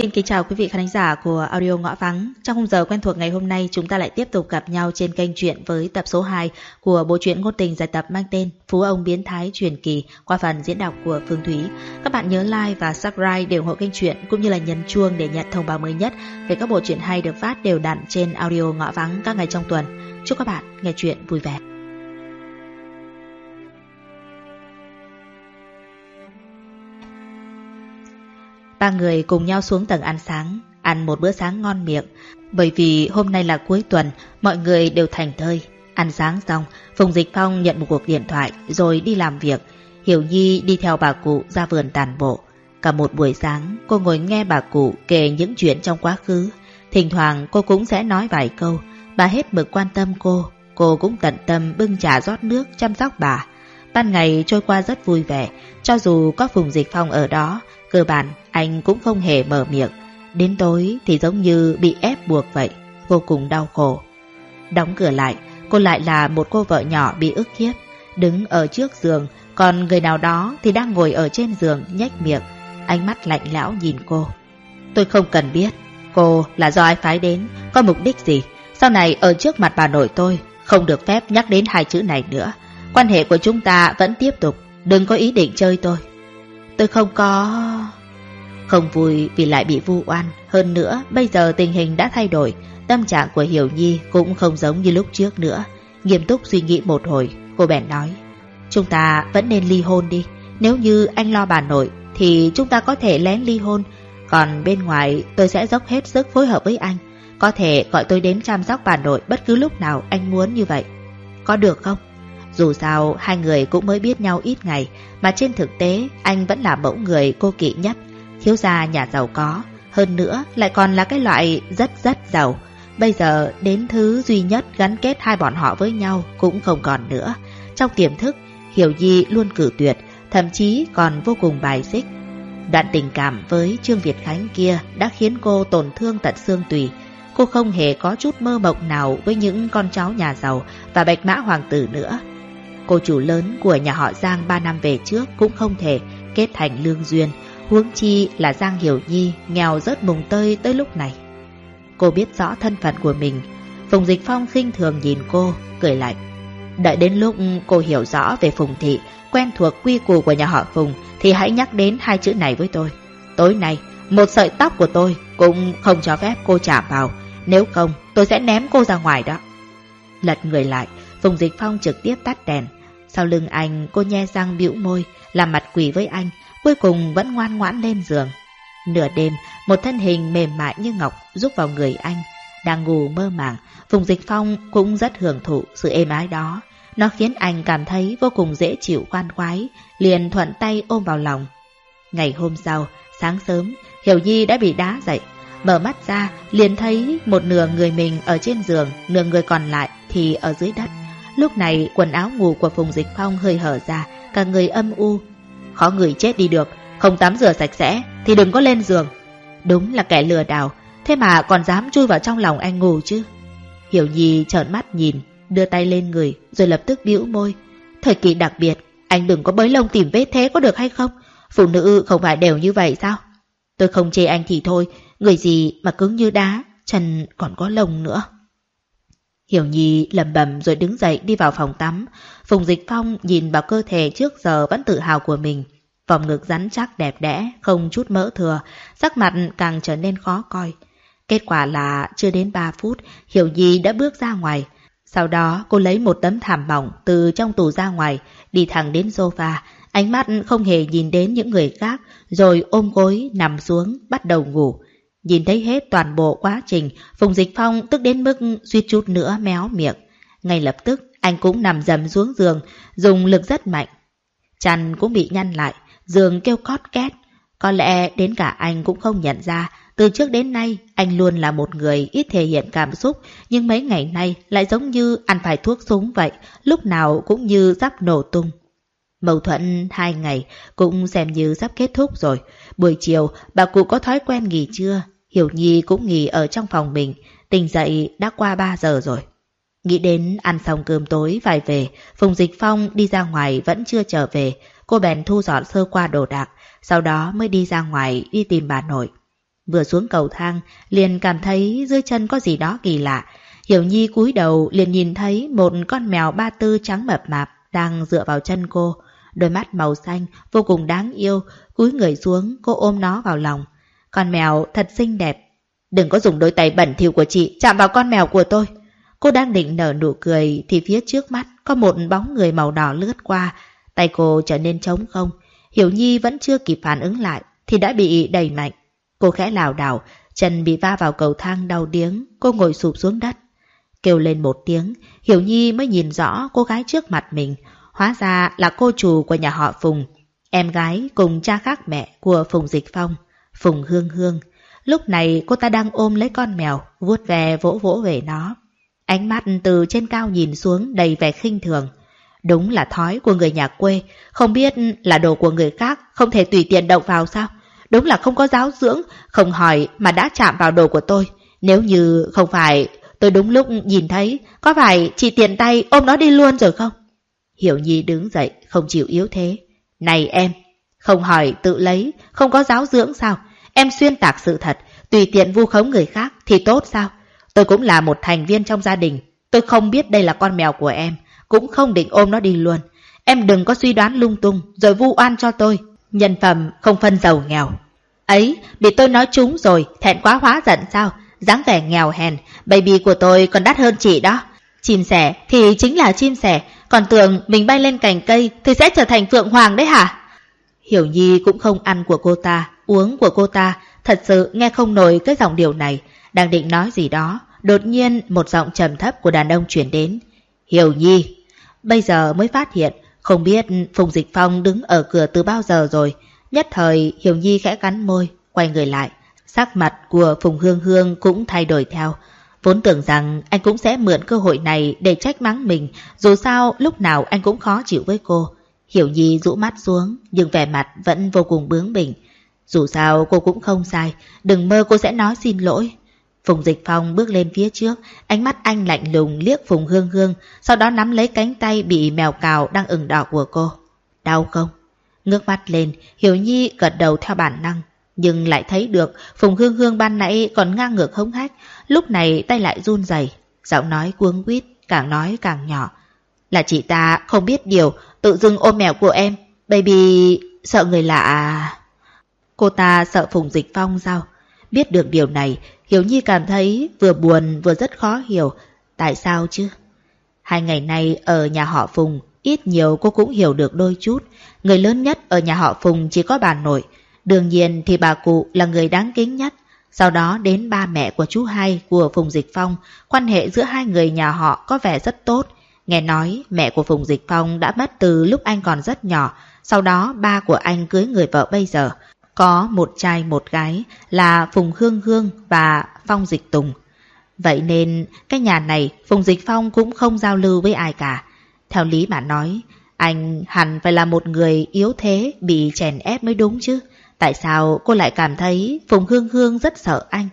Xin kính chào quý vị khán giả của audio Ngõ Vắng. Trong khung giờ quen thuộc ngày hôm nay, chúng ta lại tiếp tục gặp nhau trên kênh truyện với tập số 2 của bộ truyện ngôn tình giải tập mang tên Phú ông biến thái truyền kỳ qua phần diễn đọc của Phương Thúy. Các bạn nhớ like và subscribe để ủng hộ kênh truyện cũng như là nhấn chuông để nhận thông báo mới nhất về các bộ truyện hay được phát đều đặn trên audio Ngõ Vắng các ngày trong tuần. Chúc các bạn nghe truyện vui vẻ. Ba người cùng nhau xuống tầng ăn sáng, ăn một bữa sáng ngon miệng. Bởi vì hôm nay là cuối tuần, mọi người đều thành thơi. Ăn sáng xong, Phùng Dịch Phong nhận một cuộc điện thoại rồi đi làm việc. Hiểu Nhi đi theo bà cụ ra vườn tàn bộ. Cả một buổi sáng, cô ngồi nghe bà cụ kể những chuyện trong quá khứ. Thỉnh thoảng cô cũng sẽ nói vài câu. Bà hết mực quan tâm cô. Cô cũng tận tâm bưng trà rót nước chăm sóc bà. Ban ngày trôi qua rất vui vẻ. Cho dù có Phùng Dịch Phong ở đó, cơ bản anh cũng không hề mở miệng. Đến tối thì giống như bị ép buộc vậy, vô cùng đau khổ. Đóng cửa lại, cô lại là một cô vợ nhỏ bị ức hiếp, đứng ở trước giường, còn người nào đó thì đang ngồi ở trên giường nhếch miệng, ánh mắt lạnh lão nhìn cô. Tôi không cần biết, cô là do ai phái đến, có mục đích gì. Sau này ở trước mặt bà nội tôi, không được phép nhắc đến hai chữ này nữa. Quan hệ của chúng ta vẫn tiếp tục, đừng có ý định chơi tôi. Tôi không có... Không vui vì lại bị vu oan. Hơn nữa, bây giờ tình hình đã thay đổi. Tâm trạng của Hiểu Nhi cũng không giống như lúc trước nữa. Nghiêm túc suy nghĩ một hồi, cô bèn nói. Chúng ta vẫn nên ly hôn đi. Nếu như anh lo bà nội, thì chúng ta có thể lén ly hôn. Còn bên ngoài, tôi sẽ dốc hết sức phối hợp với anh. Có thể gọi tôi đến chăm sóc bà nội bất cứ lúc nào anh muốn như vậy. Có được không? Dù sao, hai người cũng mới biết nhau ít ngày, mà trên thực tế, anh vẫn là mẫu người cô kỵ nhất. Thiếu gia nhà giàu có, hơn nữa lại còn là cái loại rất rất giàu. Bây giờ đến thứ duy nhất gắn kết hai bọn họ với nhau cũng không còn nữa. Trong tiềm thức, Hiểu Di luôn cử tuyệt, thậm chí còn vô cùng bài xích. Đoạn tình cảm với Trương Việt Khánh kia đã khiến cô tổn thương tận xương tùy. Cô không hề có chút mơ mộng nào với những con cháu nhà giàu và bạch mã hoàng tử nữa. Cô chủ lớn của nhà họ Giang ba năm về trước cũng không thể kết thành lương duyên, huống chi là Giang Hiểu Nhi nghèo rớt mùng tơi tới lúc này. Cô biết rõ thân phận của mình, Phùng Dịch Phong khinh thường nhìn cô, cười lạnh. Đợi đến lúc cô hiểu rõ về Phùng Thị, quen thuộc quy củ của nhà họ Phùng, thì hãy nhắc đến hai chữ này với tôi. Tối nay, một sợi tóc của tôi cũng không cho phép cô chạm vào, nếu không tôi sẽ ném cô ra ngoài đó. Lật người lại, Phùng Dịch Phong trực tiếp tắt đèn. Sau lưng anh, cô nhe răng bĩu môi, làm mặt quỷ với anh, cuối cùng vẫn ngoan ngoãn lên giường. Nửa đêm, một thân hình mềm mại như ngọc rúc vào người anh. Đang ngủ mơ màng, Phùng Dịch Phong cũng rất hưởng thụ sự êm ái đó. Nó khiến anh cảm thấy vô cùng dễ chịu khoan khoái, liền thuận tay ôm vào lòng. Ngày hôm sau, sáng sớm, Hiểu Nhi đã bị đá dậy. Mở mắt ra, liền thấy một nửa người mình ở trên giường, nửa người còn lại thì ở dưới đất. Lúc này, quần áo ngủ của Phùng Dịch Phong hơi hở ra, cả người âm u, Khó người chết đi được, không tắm rửa sạch sẽ thì đừng có lên giường. Đúng là kẻ lừa đảo, thế mà còn dám chui vào trong lòng anh ngủ chứ. Hiểu Nhi trợn mắt nhìn, đưa tay lên người rồi lập tức bĩu môi. Thời kỳ đặc biệt, anh đừng có bới lông tìm vết thế có được hay không? Phụ nữ không phải đều như vậy sao? Tôi không chê anh thì thôi, người gì mà cứng như đá, chân còn có lông nữa. Hiểu Nhi lầm bầm rồi đứng dậy đi vào phòng tắm. Phùng Dịch Phong nhìn vào cơ thể trước giờ vẫn tự hào của mình. Vòng ngực rắn chắc đẹp đẽ, không chút mỡ thừa, sắc mặt càng trở nên khó coi. Kết quả là chưa đến 3 phút, Hiểu Nhi đã bước ra ngoài. Sau đó cô lấy một tấm thảm mỏng từ trong tủ ra ngoài, đi thẳng đến sofa, ánh mắt không hề nhìn đến những người khác, rồi ôm gối nằm xuống, bắt đầu ngủ. Nhìn thấy hết toàn bộ quá trình, Phùng Dịch Phong tức đến mức suýt chút nữa méo miệng. Ngay lập tức, anh cũng nằm dầm xuống giường, dùng lực rất mạnh. Chăn cũng bị nhăn lại, giường kêu cót két. Có lẽ đến cả anh cũng không nhận ra, từ trước đến nay anh luôn là một người ít thể hiện cảm xúc, nhưng mấy ngày nay lại giống như ăn phải thuốc súng vậy, lúc nào cũng như sắp nổ tung. Mâu thuẫn hai ngày cũng xem như sắp kết thúc rồi. Buổi chiều, bà cụ có thói quen nghỉ trưa. Hiểu Nhi cũng nghỉ ở trong phòng mình. Tỉnh dậy đã qua 3 giờ rồi. Nghĩ đến ăn xong cơm tối phải về, Phùng Dịch Phong đi ra ngoài vẫn chưa trở về. Cô bèn thu dọn sơ qua đồ đạc, sau đó mới đi ra ngoài đi tìm bà nội. Vừa xuống cầu thang, liền cảm thấy dưới chân có gì đó kỳ lạ. Hiểu Nhi cúi đầu liền nhìn thấy một con mèo ba tư trắng mập mạp đang dựa vào chân cô. Đôi mắt màu xanh, vô cùng đáng yêu, cúi người xuống, cô ôm nó vào lòng. Con mèo thật xinh đẹp. Đừng có dùng đôi tay bẩn thỉu của chị chạm vào con mèo của tôi. Cô đang định nở nụ cười thì phía trước mắt có một bóng người màu đỏ lướt qua. Tay cô trở nên trống không. Hiểu Nhi vẫn chưa kịp phản ứng lại thì đã bị đẩy mạnh. Cô khẽ lảo đảo, chân bị va vào cầu thang đau điếng, cô ngồi sụp xuống đất. Kêu lên một tiếng, Hiểu Nhi mới nhìn rõ cô gái trước mặt mình. Hóa ra là cô chủ của nhà họ Phùng, em gái cùng cha khác mẹ của Phùng Dịch Phong, Phùng Hương Hương. Lúc này cô ta đang ôm lấy con mèo, vuốt về vỗ vỗ về nó. Ánh mắt từ trên cao nhìn xuống đầy vẻ khinh thường. Đúng là thói của người nhà quê, không biết là đồ của người khác, không thể tùy tiện động vào sao? Đúng là không có giáo dưỡng, không hỏi mà đã chạm vào đồ của tôi. Nếu như không phải tôi đúng lúc nhìn thấy, có phải chị tiện tay ôm nó đi luôn rồi không? Hiểu Nhi đứng dậy, không chịu yếu thế. Này em, không hỏi tự lấy, không có giáo dưỡng sao? Em xuyên tạc sự thật, tùy tiện vu khống người khác thì tốt sao? Tôi cũng là một thành viên trong gia đình. Tôi không biết đây là con mèo của em, cũng không định ôm nó đi luôn. Em đừng có suy đoán lung tung, rồi vu oan cho tôi. Nhân phẩm không phân giàu nghèo. Ấy, bị tôi nói trúng rồi, thẹn quá hóa giận sao? dáng vẻ nghèo hèn, baby của tôi còn đắt hơn chị đó. Chim sẻ thì chính là chim sẻ, còn tưởng mình bay lên cành cây thì sẽ trở thành phượng hoàng đấy hả? Hiểu Nhi cũng không ăn của cô ta, uống của cô ta, thật sự nghe không nổi cái giọng điều này. Đang định nói gì đó, đột nhiên một giọng trầm thấp của đàn ông chuyển đến. Hiểu Nhi, bây giờ mới phát hiện, không biết Phùng Dịch Phong đứng ở cửa từ bao giờ rồi. Nhất thời Hiểu Nhi khẽ cắn môi, quay người lại. Sắc mặt của Phùng Hương Hương cũng thay đổi theo. Vốn tưởng rằng anh cũng sẽ mượn cơ hội này để trách mắng mình, dù sao lúc nào anh cũng khó chịu với cô. Hiểu Nhi rũ mắt xuống, nhưng vẻ mặt vẫn vô cùng bướng bỉnh. Dù sao cô cũng không sai, đừng mơ cô sẽ nói xin lỗi. Phùng Dịch Phong bước lên phía trước, ánh mắt anh lạnh lùng liếc Phùng Hương Hương, sau đó nắm lấy cánh tay bị mèo cào đang ửng đỏ của cô. Đau không? Ngước mắt lên, Hiểu Nhi gật đầu theo bản năng. Nhưng lại thấy được Phùng Hương Hương ban nãy còn ngang ngược hống hách, lúc này tay lại run rẩy, giọng nói cuống quýt, càng nói càng nhỏ. Là chị ta không biết điều, tự dưng ôm mèo của em, baby sợ người lạ. À? Cô ta sợ Phùng Dịch Phong sao? Biết được điều này, Hiểu Nhi cảm thấy vừa buồn vừa rất khó hiểu. Tại sao chứ? Hai ngày nay ở nhà họ Phùng, ít nhiều cô cũng hiểu được đôi chút. Người lớn nhất ở nhà họ Phùng chỉ có bà nội. Đương nhiên thì bà cụ là người đáng kính nhất. Sau đó đến ba mẹ của chú hai của Phùng Dịch Phong, quan hệ giữa hai người nhà họ có vẻ rất tốt. Nghe nói mẹ của Phùng Dịch Phong đã mất từ lúc anh còn rất nhỏ, sau đó ba của anh cưới người vợ bây giờ. Có một trai một gái là Phùng Hương Hương và Phong Dịch Tùng. Vậy nên cái nhà này Phùng Dịch Phong cũng không giao lưu với ai cả. Theo lý mà nói, anh hẳn phải là một người yếu thế bị chèn ép mới đúng chứ. Tại sao cô lại cảm thấy Phùng Hương Hương rất sợ anh?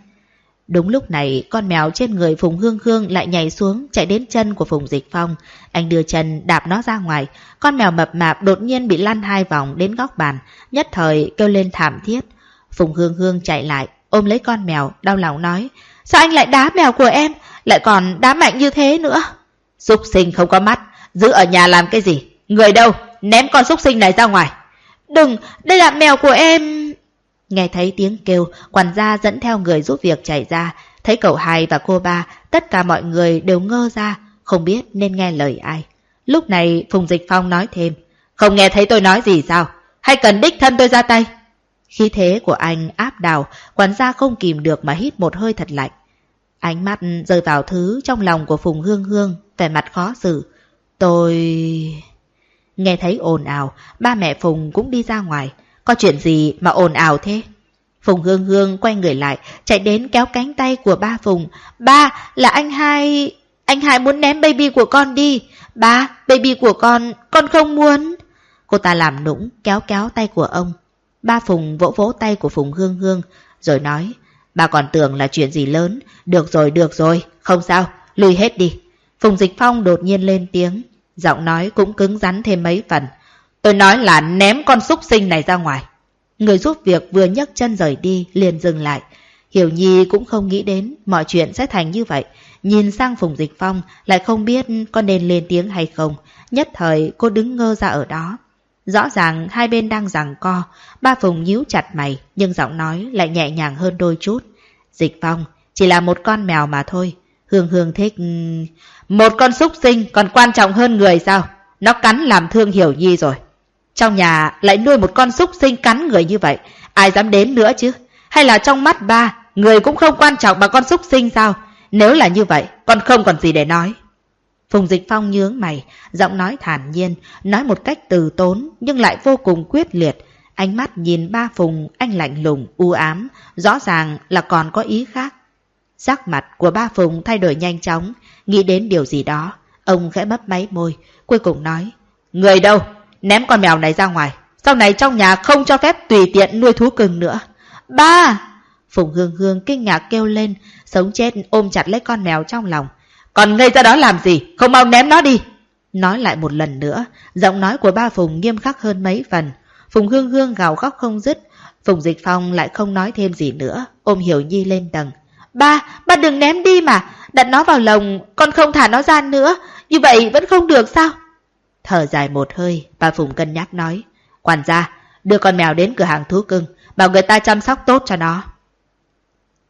Đúng lúc này, con mèo trên người Phùng Hương Hương lại nhảy xuống, chạy đến chân của Phùng Dịch Phong. Anh đưa chân đạp nó ra ngoài. Con mèo mập mạp đột nhiên bị lăn hai vòng đến góc bàn, nhất thời kêu lên thảm thiết. Phùng Hương Hương chạy lại, ôm lấy con mèo, đau lòng nói. Sao anh lại đá mèo của em, lại còn đá mạnh như thế nữa? Xúc sinh không có mắt, giữ ở nhà làm cái gì? Người đâu? Ném con xúc sinh này ra ngoài. Đừng, đây là mèo của em. Nghe thấy tiếng kêu, quản gia dẫn theo người giúp việc chạy ra. Thấy cậu hai và cô ba, tất cả mọi người đều ngơ ra, không biết nên nghe lời ai. Lúc này Phùng Dịch Phong nói thêm, không nghe thấy tôi nói gì sao? Hay cần đích thân tôi ra tay? Khí thế của anh áp đảo, quản gia không kìm được mà hít một hơi thật lạnh. Ánh mắt rơi vào thứ trong lòng của Phùng Hương Hương, vẻ mặt khó xử. Tôi... Nghe thấy ồn ào, ba mẹ Phùng cũng đi ra ngoài. Có chuyện gì mà ồn ào thế? Phùng Hương Hương quay người lại, chạy đến kéo cánh tay của ba Phùng. Ba, là anh hai... Anh hai muốn ném baby của con đi. Ba, baby của con, con không muốn. Cô ta làm nũng, kéo kéo tay của ông. Ba Phùng vỗ vỗ tay của Phùng Hương Hương, rồi nói, ba còn tưởng là chuyện gì lớn. Được rồi, được rồi, không sao, lùi hết đi. Phùng Dịch Phong đột nhiên lên tiếng, giọng nói cũng cứng rắn thêm mấy phần. Tôi nói là ném con súc sinh này ra ngoài. Người giúp việc vừa nhấc chân rời đi, liền dừng lại. Hiểu Nhi cũng không nghĩ đến mọi chuyện sẽ thành như vậy. Nhìn sang Phùng Dịch Phong lại không biết có nên lên tiếng hay không. Nhất thời cô đứng ngơ ra ở đó. Rõ ràng hai bên đang giằng co. Ba Phùng nhíu chặt mày nhưng giọng nói lại nhẹ nhàng hơn đôi chút. Dịch Phong chỉ là một con mèo mà thôi. Hương Hương thích... Một con súc sinh còn quan trọng hơn người sao? Nó cắn làm thương Hiểu Nhi rồi. Trong nhà lại nuôi một con súc sinh cắn người như vậy. Ai dám đến nữa chứ? Hay là trong mắt ba, người cũng không quan trọng bằng con súc sinh sao? Nếu là như vậy, con không còn gì để nói. Phùng Dịch Phong nhướng mày, giọng nói thản nhiên, nói một cách từ tốn nhưng lại vô cùng quyết liệt. Ánh mắt nhìn ba Phùng, anh lạnh lùng, u ám, rõ ràng là còn có ý khác. Sắc mặt của ba Phùng thay đổi nhanh chóng, nghĩ đến điều gì đó. Ông khẽ mấp máy môi, cuối cùng nói, Người đâu? Ném con mèo này ra ngoài. Sau này trong nhà không cho phép tùy tiện nuôi thú cưng nữa. Ba! Phùng Hương Hương kinh ngạc kêu lên, sống chết ôm chặt lấy con mèo trong lòng. Còn ngây ra đó làm gì? Không mau ném nó đi! Nói lại một lần nữa, giọng nói của ba Phùng nghiêm khắc hơn mấy phần. Phùng Hương Hương gào khóc không dứt. Phùng Dịch Phong lại không nói thêm gì nữa, ôm Hiểu Nhi lên tầng. Ba, ba đừng ném đi mà, đặt nó vào lồng, con không thả nó ra nữa, như vậy vẫn không được sao? Thở dài một hơi, bà Phùng cân nhắc nói. Quản gia, đưa con mèo đến cửa hàng thú cưng, bảo người ta chăm sóc tốt cho nó.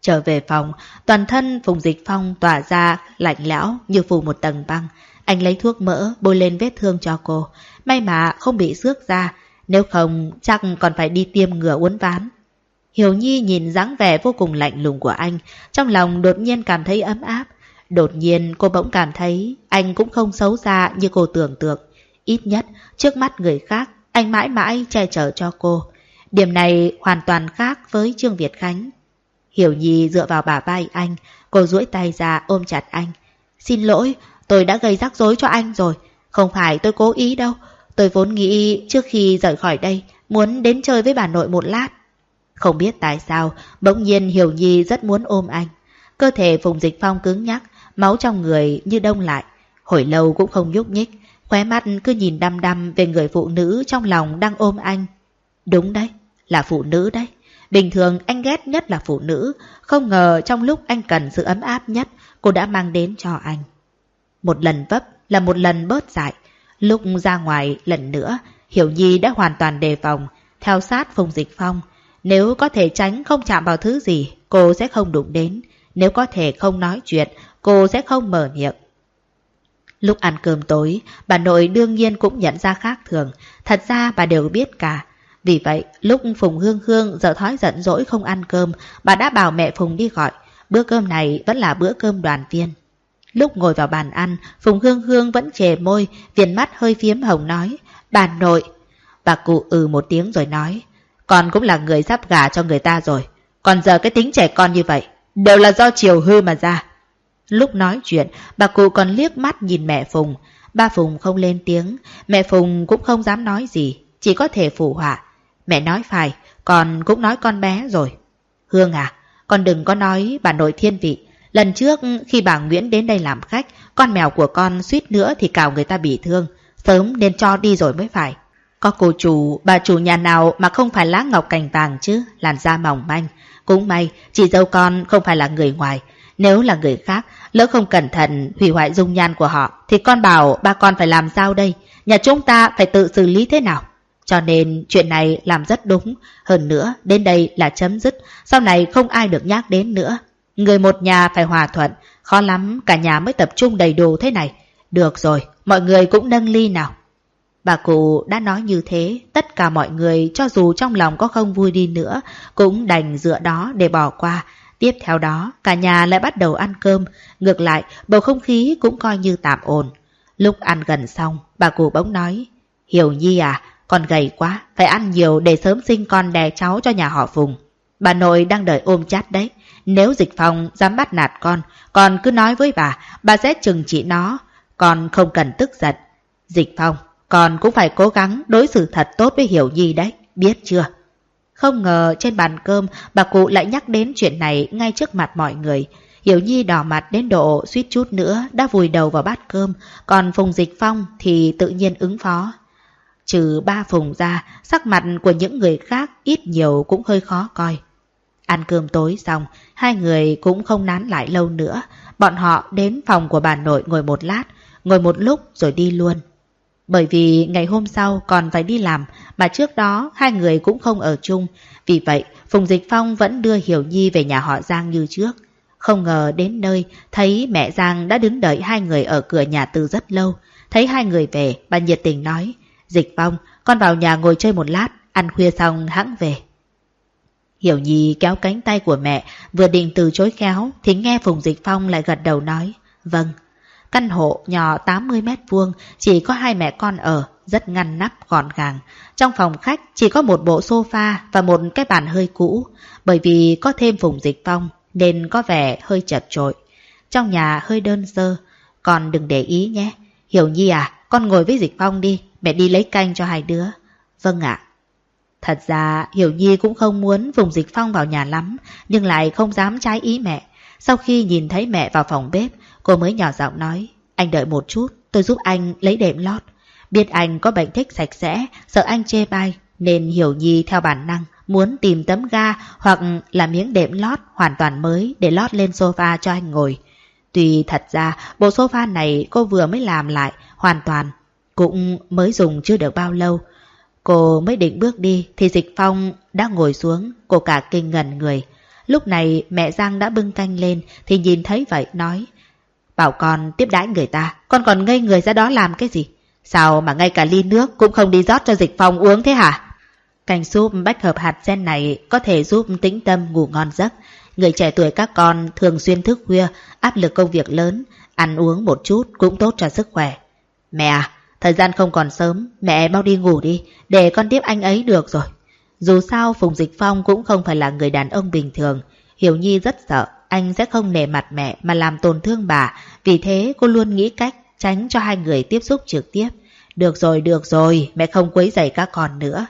Trở về phòng, toàn thân Phùng Dịch Phong tỏa ra lạnh lẽo như phủ một tầng băng. Anh lấy thuốc mỡ bôi lên vết thương cho cô. May mà không bị xước ra, nếu không chắc còn phải đi tiêm ngừa uốn ván. Hiểu Nhi nhìn dáng vẻ vô cùng lạnh lùng của anh, trong lòng đột nhiên cảm thấy ấm áp. Đột nhiên cô bỗng cảm thấy anh cũng không xấu xa như cô tưởng tượng. Ít nhất, trước mắt người khác, anh mãi mãi che chở cho cô. Điểm này hoàn toàn khác với Trương Việt Khánh. Hiểu Nhi dựa vào bả vai anh, cô duỗi tay ra ôm chặt anh. Xin lỗi, tôi đã gây rắc rối cho anh rồi. Không phải tôi cố ý đâu. Tôi vốn nghĩ trước khi rời khỏi đây, muốn đến chơi với bà nội một lát. Không biết tại sao, bỗng nhiên Hiểu Nhi rất muốn ôm anh. Cơ thể Phùng Dịch Phong cứng nhắc, máu trong người như đông lại. Hồi lâu cũng không nhúc nhích, khóe mắt cứ nhìn đăm đăm về người phụ nữ trong lòng đang ôm anh. Đúng đấy, là phụ nữ đấy. Bình thường anh ghét nhất là phụ nữ, không ngờ trong lúc anh cần sự ấm áp nhất, cô đã mang đến cho anh. Một lần vấp là một lần bớt dại. Lúc ra ngoài lần nữa, Hiểu Nhi đã hoàn toàn đề phòng, theo sát Phùng Dịch Phong. Nếu có thể tránh không chạm vào thứ gì, cô sẽ không đụng đến. Nếu có thể không nói chuyện, cô sẽ không mở miệng. Lúc ăn cơm tối, bà nội đương nhiên cũng nhận ra khác thường. Thật ra bà đều biết cả. Vì vậy, lúc Phùng Hương Hương giờ thói giận dỗi không ăn cơm, bà đã bảo mẹ Phùng đi gọi. Bữa cơm này vẫn là bữa cơm đoàn viên. Lúc ngồi vào bàn ăn, Phùng Hương Hương vẫn chề môi, viền mắt hơi phiếm hồng nói. Bà nội. Bà cụ ừ một tiếng rồi nói. Con cũng là người sắp gả cho người ta rồi. Còn giờ cái tính trẻ con như vậy, đều là do chiều hư mà ra. Lúc nói chuyện, bà cụ còn liếc mắt nhìn mẹ Phùng. Ba Phùng không lên tiếng, mẹ Phùng cũng không dám nói gì, chỉ có thể phụ họa. Mẹ nói phải, con cũng nói con bé rồi. Hương à, con đừng có nói bà nội thiên vị. Lần trước khi bà Nguyễn đến đây làm khách, con mèo của con suýt nữa thì cào người ta bị thương. Sớm nên cho đi rồi mới phải. Có cô chủ, bà chủ nhà nào mà không phải lá ngọc cành vàng chứ, làn da mỏng manh. Cũng may, chị dâu con không phải là người ngoài. Nếu là người khác, lỡ không cẩn thận hủy hoại dung nhan của họ, thì con bảo ba con phải làm sao đây? Nhà chúng ta phải tự xử lý thế nào? Cho nên chuyện này làm rất đúng. Hơn nữa, đến đây là chấm dứt. Sau này không ai được nhắc đến nữa. Người một nhà phải hòa thuận. Khó lắm cả nhà mới tập trung đầy đủ thế này. Được rồi, mọi người cũng nâng ly nào. Bà cụ đã nói như thế, tất cả mọi người cho dù trong lòng có không vui đi nữa, cũng đành dựa đó để bỏ qua. Tiếp theo đó, cả nhà lại bắt đầu ăn cơm. Ngược lại, bầu không khí cũng coi như tạm ổn. Lúc ăn gần xong, bà cụ bỗng nói, Hiểu Nhi à, con gầy quá, phải ăn nhiều để sớm sinh con đẻ cháu cho nhà họ Phùng. Bà nội đang đợi ôm chát đấy. Nếu dịch phòng dám bắt nạt con, con cứ nói với bà, bà sẽ trừng trị nó. Con không cần tức giận. Dịch phong, còn cũng phải cố gắng đối xử thật tốt với Hiểu Nhi đấy, biết chưa? Không ngờ trên bàn cơm bà cụ lại nhắc đến chuyện này ngay trước mặt mọi người. Hiểu Nhi đỏ mặt đến độ suýt chút nữa đã vùi đầu vào bát cơm, còn Phùng Dịch Phong thì tự nhiên ứng phó. Trừ ba Phùng ra, sắc mặt của những người khác ít nhiều cũng hơi khó coi. Ăn cơm tối xong, hai người cũng không nán lại lâu nữa. Bọn họ đến phòng của bà nội ngồi một lát, ngồi một lúc rồi đi luôn. Bởi vì ngày hôm sau còn phải đi làm, mà trước đó hai người cũng không ở chung. Vì vậy, Phùng Dịch Phong vẫn đưa Hiểu Nhi về nhà họ Giang như trước. Không ngờ đến nơi, thấy mẹ Giang đã đứng đợi hai người ở cửa nhà từ rất lâu. Thấy hai người về, bà nhiệt tình nói, Dịch Phong, con vào nhà ngồi chơi một lát, ăn khuya xong hãng về. Hiểu Nhi kéo cánh tay của mẹ, vừa định từ chối khéo, thì nghe Phùng Dịch Phong lại gật đầu nói, vâng. Căn hộ nhỏ 80 mét vuông, chỉ có hai mẹ con ở, rất ngăn nắp gọn gàng. Trong phòng khách chỉ có một bộ sofa và một cái bàn hơi cũ, bởi vì có thêm Phùng Dịch Phong nên có vẻ hơi chật trội. Trong nhà hơi đơn sơ, con đừng để ý nhé. Hiểu Nhi à, con ngồi với Dịch Phong đi, mẹ đi lấy canh cho hai đứa. Vâng ạ. Thật ra Hiểu Nhi cũng không muốn vùng Dịch Phong vào nhà lắm, nhưng lại không dám trái ý mẹ. Sau khi nhìn thấy mẹ vào phòng bếp, cô mới nhỏ giọng nói, anh đợi một chút, tôi giúp anh lấy đệm lót. Biết anh có bệnh thích sạch sẽ, sợ anh chê bai, nên Hiểu Nhi theo bản năng muốn tìm tấm ga hoặc là miếng đệm lót hoàn toàn mới để lót lên sofa cho anh ngồi. Tuy thật ra bộ sofa này cô vừa mới làm lại hoàn toàn, cũng mới dùng chưa được bao lâu. Cô mới định bước đi thì Dịch Phong đã ngồi xuống, cô cả kinh ngần người. Lúc này mẹ Giang đã bưng canh lên thì nhìn thấy vậy nói Bảo con tiếp đãi người ta, con còn ngây người ra đó làm cái gì? Sao mà ngay cả ly nước cũng không đi rót cho Dịch Phong uống thế hả? cành súp bách hợp hạt sen này có thể giúp tĩnh tâm ngủ ngon giấc. Người trẻ tuổi các con thường xuyên thức khuya, áp lực công việc lớn, ăn uống một chút cũng tốt cho sức khỏe. Mẹ à, thời gian không còn sớm, mẹ mau đi ngủ đi, để con tiếp anh ấy được rồi. Dù sao Phùng Dịch Phong cũng không phải là người đàn ông bình thường. Hiểu Nhi rất sợ anh sẽ không nể mặt mẹ mà làm tổn thương bà, vì thế cô luôn nghĩ cách tránh cho hai người tiếp xúc trực tiếp. Được rồi, được rồi, mẹ không quấy rầy các con nữa.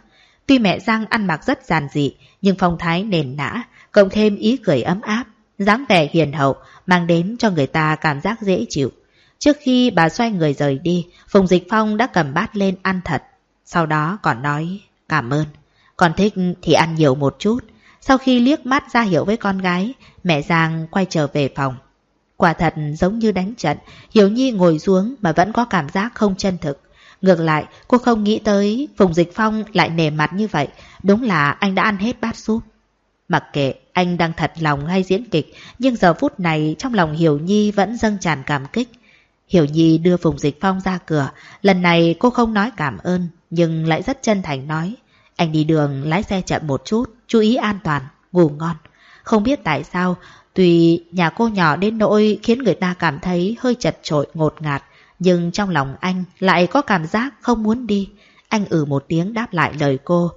Tuy mẹ Giang ăn mặc rất giản dị, nhưng phong thái nền nã, cộng thêm ý cười ấm áp, dáng vẻ hiền hậu, mang đến cho người ta cảm giác dễ chịu. Trước khi bà xoay người rời đi, Phùng Dịch Phong đã cầm bát lên ăn thật. Sau đó còn nói, cảm ơn. còn thích thì ăn nhiều một chút. Sau khi liếc mắt ra hiệu với con gái, mẹ Giang quay trở về phòng. Quả thật giống như đánh trận, Hiểu Nhi ngồi xuống mà vẫn có cảm giác không chân thực. Ngược lại, cô không nghĩ tới Phùng Dịch Phong lại nề mặt như vậy. Đúng là anh đã ăn hết bát súp. Mặc kệ anh đang thật lòng hay diễn kịch, nhưng giờ phút này trong lòng Hiểu Nhi vẫn dâng tràn cảm kích. Hiểu Nhi đưa Phùng Dịch Phong ra cửa. Lần này cô không nói cảm ơn, nhưng lại rất chân thành nói. Anh đi đường lái xe chậm một chút, chú ý an toàn, ngủ ngon. Không biết tại sao, tuy nhà cô nhỏ đến nỗi khiến người ta cảm thấy hơi chật trội ngột ngạt, nhưng trong lòng anh lại có cảm giác không muốn đi. Anh ử một tiếng đáp lại lời cô.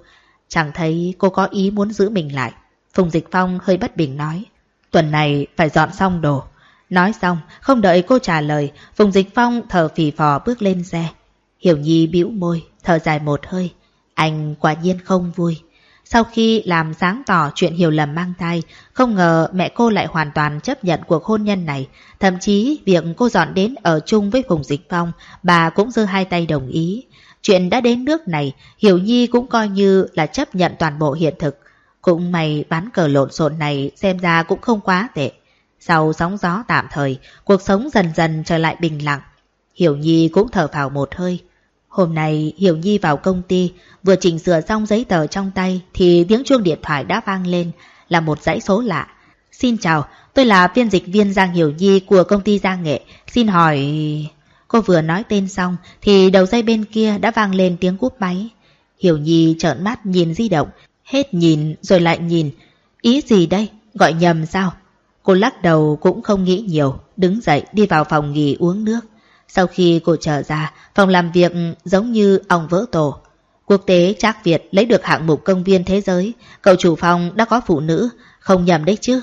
Chẳng thấy cô có ý muốn giữ mình lại. Phùng Dịch Phong hơi bất bình nói. Tuần này phải dọn xong đồ. Nói xong, không đợi cô trả lời, Phùng Dịch Phong thở phì phò bước lên xe. Hiểu Nhi bĩu môi, thở dài một hơi. Anh quả nhiên không vui. Sau khi làm sáng tỏ chuyện hiểu lầm mang thai, không ngờ mẹ cô lại hoàn toàn chấp nhận cuộc hôn nhân này. Thậm chí việc cô dọn đến ở chung với Phùng Dịch Phong, bà cũng giơ hai tay đồng ý. Chuyện đã đến nước này, Hiểu Nhi cũng coi như là chấp nhận toàn bộ hiện thực. Cũng may bán cờ lộn xộn này xem ra cũng không quá tệ. Sau sóng gió tạm thời, cuộc sống dần dần trở lại bình lặng. Hiểu Nhi cũng thở phào một hơi. Hôm nay Hiểu Nhi vào công ty, vừa chỉnh sửa xong giấy tờ trong tay thì tiếng chuông điện thoại đã vang lên, là một dãy số lạ. Xin chào, tôi là phiên dịch viên Giang Hiểu Nhi của công ty Giang Nghệ. Xin hỏi... Cô vừa nói tên xong thì đầu dây bên kia đã vang lên tiếng cúp máy. Hiểu Nhi trợn mắt nhìn di động, hết nhìn rồi lại nhìn. Ý gì đây? Gọi nhầm sao? Cô lắc đầu cũng không nghĩ nhiều, đứng dậy đi vào phòng nghỉ uống nước. Sau khi cô trở ra, phòng làm việc giống như ong vỡ tổ. Quốc tế Trác Việt lấy được hạng mục công viên thế giới, cậu chủ phòng đã có phụ nữ, không nhầm đấy chứ.